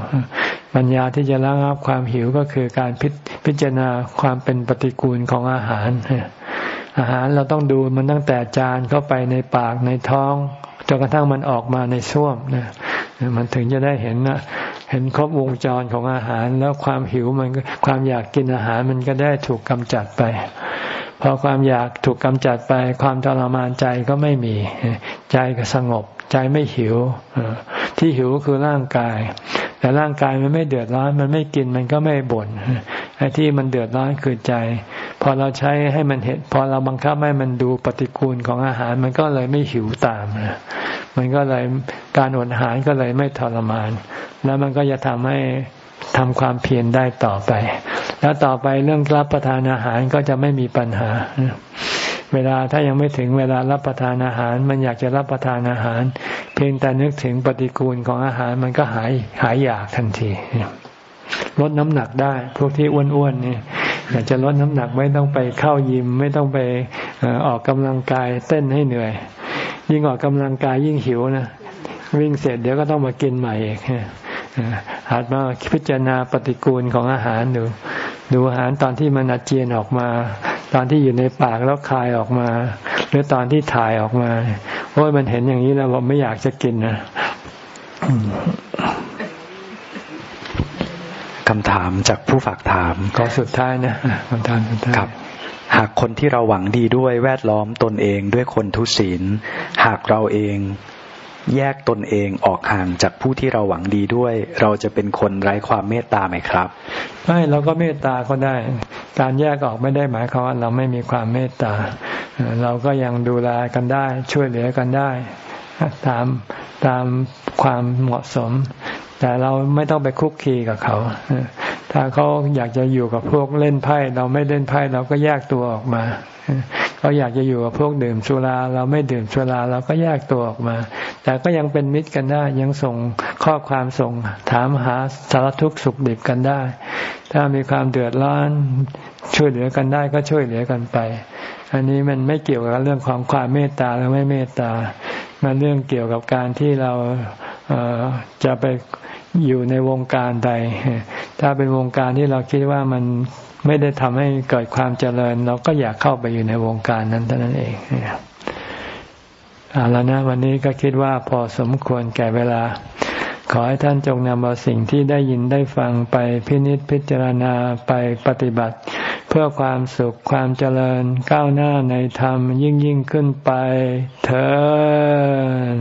ปัญญาที่จะระงับความหิวก็คือการพิพจารณาความเป็นปฏิกูลของอาหาร อาหารเราต้องดูมันตั้งแต่จานเข้าไปในปากในท้อง จนกระทั่งมันออกมาในส้วมนะมันถึงจะได้เห็นนะเห็นครบวงจรของอาหาร แล้วความหิวมันความอยากกินอาหารมันก็ได้ถูกกำจัดไป พอความอยากถูกกำจัดไป ความทรมานใจก็ไม่มี ใจก็สงบ ใจไม่หิวที่หิวคือร่างกาย แต่ร่างกายมันไม่เดือดร้อน มันไม่กินมันก็ไม่บ่นไอ้ที่มันเดือดร้อนคือใจ พอเราใช้ให้มันเห็น พอเราบังคับให้มันดูปฏิกูลของอาหาร มันก็เลยไม่หิวตามมันก็เลยการอดอาหารก็เลยไม่ทรมาน แล้วมันก็จะทำให้ทำความเพียรได้ต่อไป แล้วต่อไปเรื่องรับประทานอาหารก็จะไม่มีปัญหา เวลาถ้ายังไม่ถึงเวลารับประทานอาหาร มันอยากจะรับประทานอาหาร เพียงแต่นึกถึงปฏิกูลของอาหารมันก็หายหายอยากทันทีลดน้ำหนักได้ พวกที่อ้วนๆนี่อยากจะลดน้ำหนักไม่ต้องไปเข้ายิม ไม่ต้องไปออกกำลังกายเต้นให้เหนื่อย ยิ่งออกกำลังกายยิ่งหิวนะวิ่งเสร็จเดี๋ยวก็ต้องมากินใหม่อีกหัดมาพิจารณาปฏิกูลของอาหารดู ดูอาหารตอนที่มันอาเจียนออกมา ตอนที่อยู่ในปากแล้วคายออกมา หรือตอนที่ถ่ายออกมาโอ้ยมันเห็นอย่างนี้แล้วผมไม่อยากจะกินนะคำถามจากผู้ฝากถามขอสุดท้ายนะคำถามสุดท้ายครับ หากคนที่เราหวังดีด้วยแวดล้อมตนเองด้วยคนทุศีลหากเราเอง แยกตนเองออกห่างจากผู้ที่เราหวังดีด้วย เราจะเป็นคนไร้ความเมตตาไหมครับไม่เราก็เมตตาก็ได้ การแยกออกไม่ได้หมายความว่าเราไม่มีความเมตตา เราก็ยังดูแลกันได้ ช่วยเหลือกันได้ ตามตามความเหมาะสม แต่เราไม่ต้องไปคุกคีกับเขา ถ้าเขาอยากจะอยู่กับพวกเล่นไพ่เราไม่เล่นไพ่เราก็แยกตัวออกมาเขาอยากจะอยู่กับพวกดื่มสุราเราไม่ดื่มสุราเราก็แยกตัวออกมา แต่ก็ยังเป็นมิตรกันได้ ยังส่งข้อความส่งถามหาสารทุกข์สุขดิบกันได้ ถ้ามีความเดือดร้อนช่วยเหลือกันได้ก็ช่วยเหลือกันไป อันนี้มันไม่เกี่ยวกับเรื่องของความเมตตาหรือไม่เมตตา มันเรื่องเกี่ยวกับการที่เราจะไป อยู่ในวงการใด ถ้าเป็นวงการที่เราคิดว่ามันไม่ได้ทำให้เกิดความเจริญ เราก็อยากเข้าไปอยู่ในวงการนั้นเท่านั้นเองเอาละนะวันนี้ก็คิดว่าพอสมควรแก่เวลา ขอให้ท่านจงนำเอาสิ่งที่ได้ยินได้ฟังไปพินิจพิจารณาไปปฏิบัติ เพื่อความสุขความเจริญก้าวหน้าในธรรมยิ่งยิ่งขึ้นไปเธอ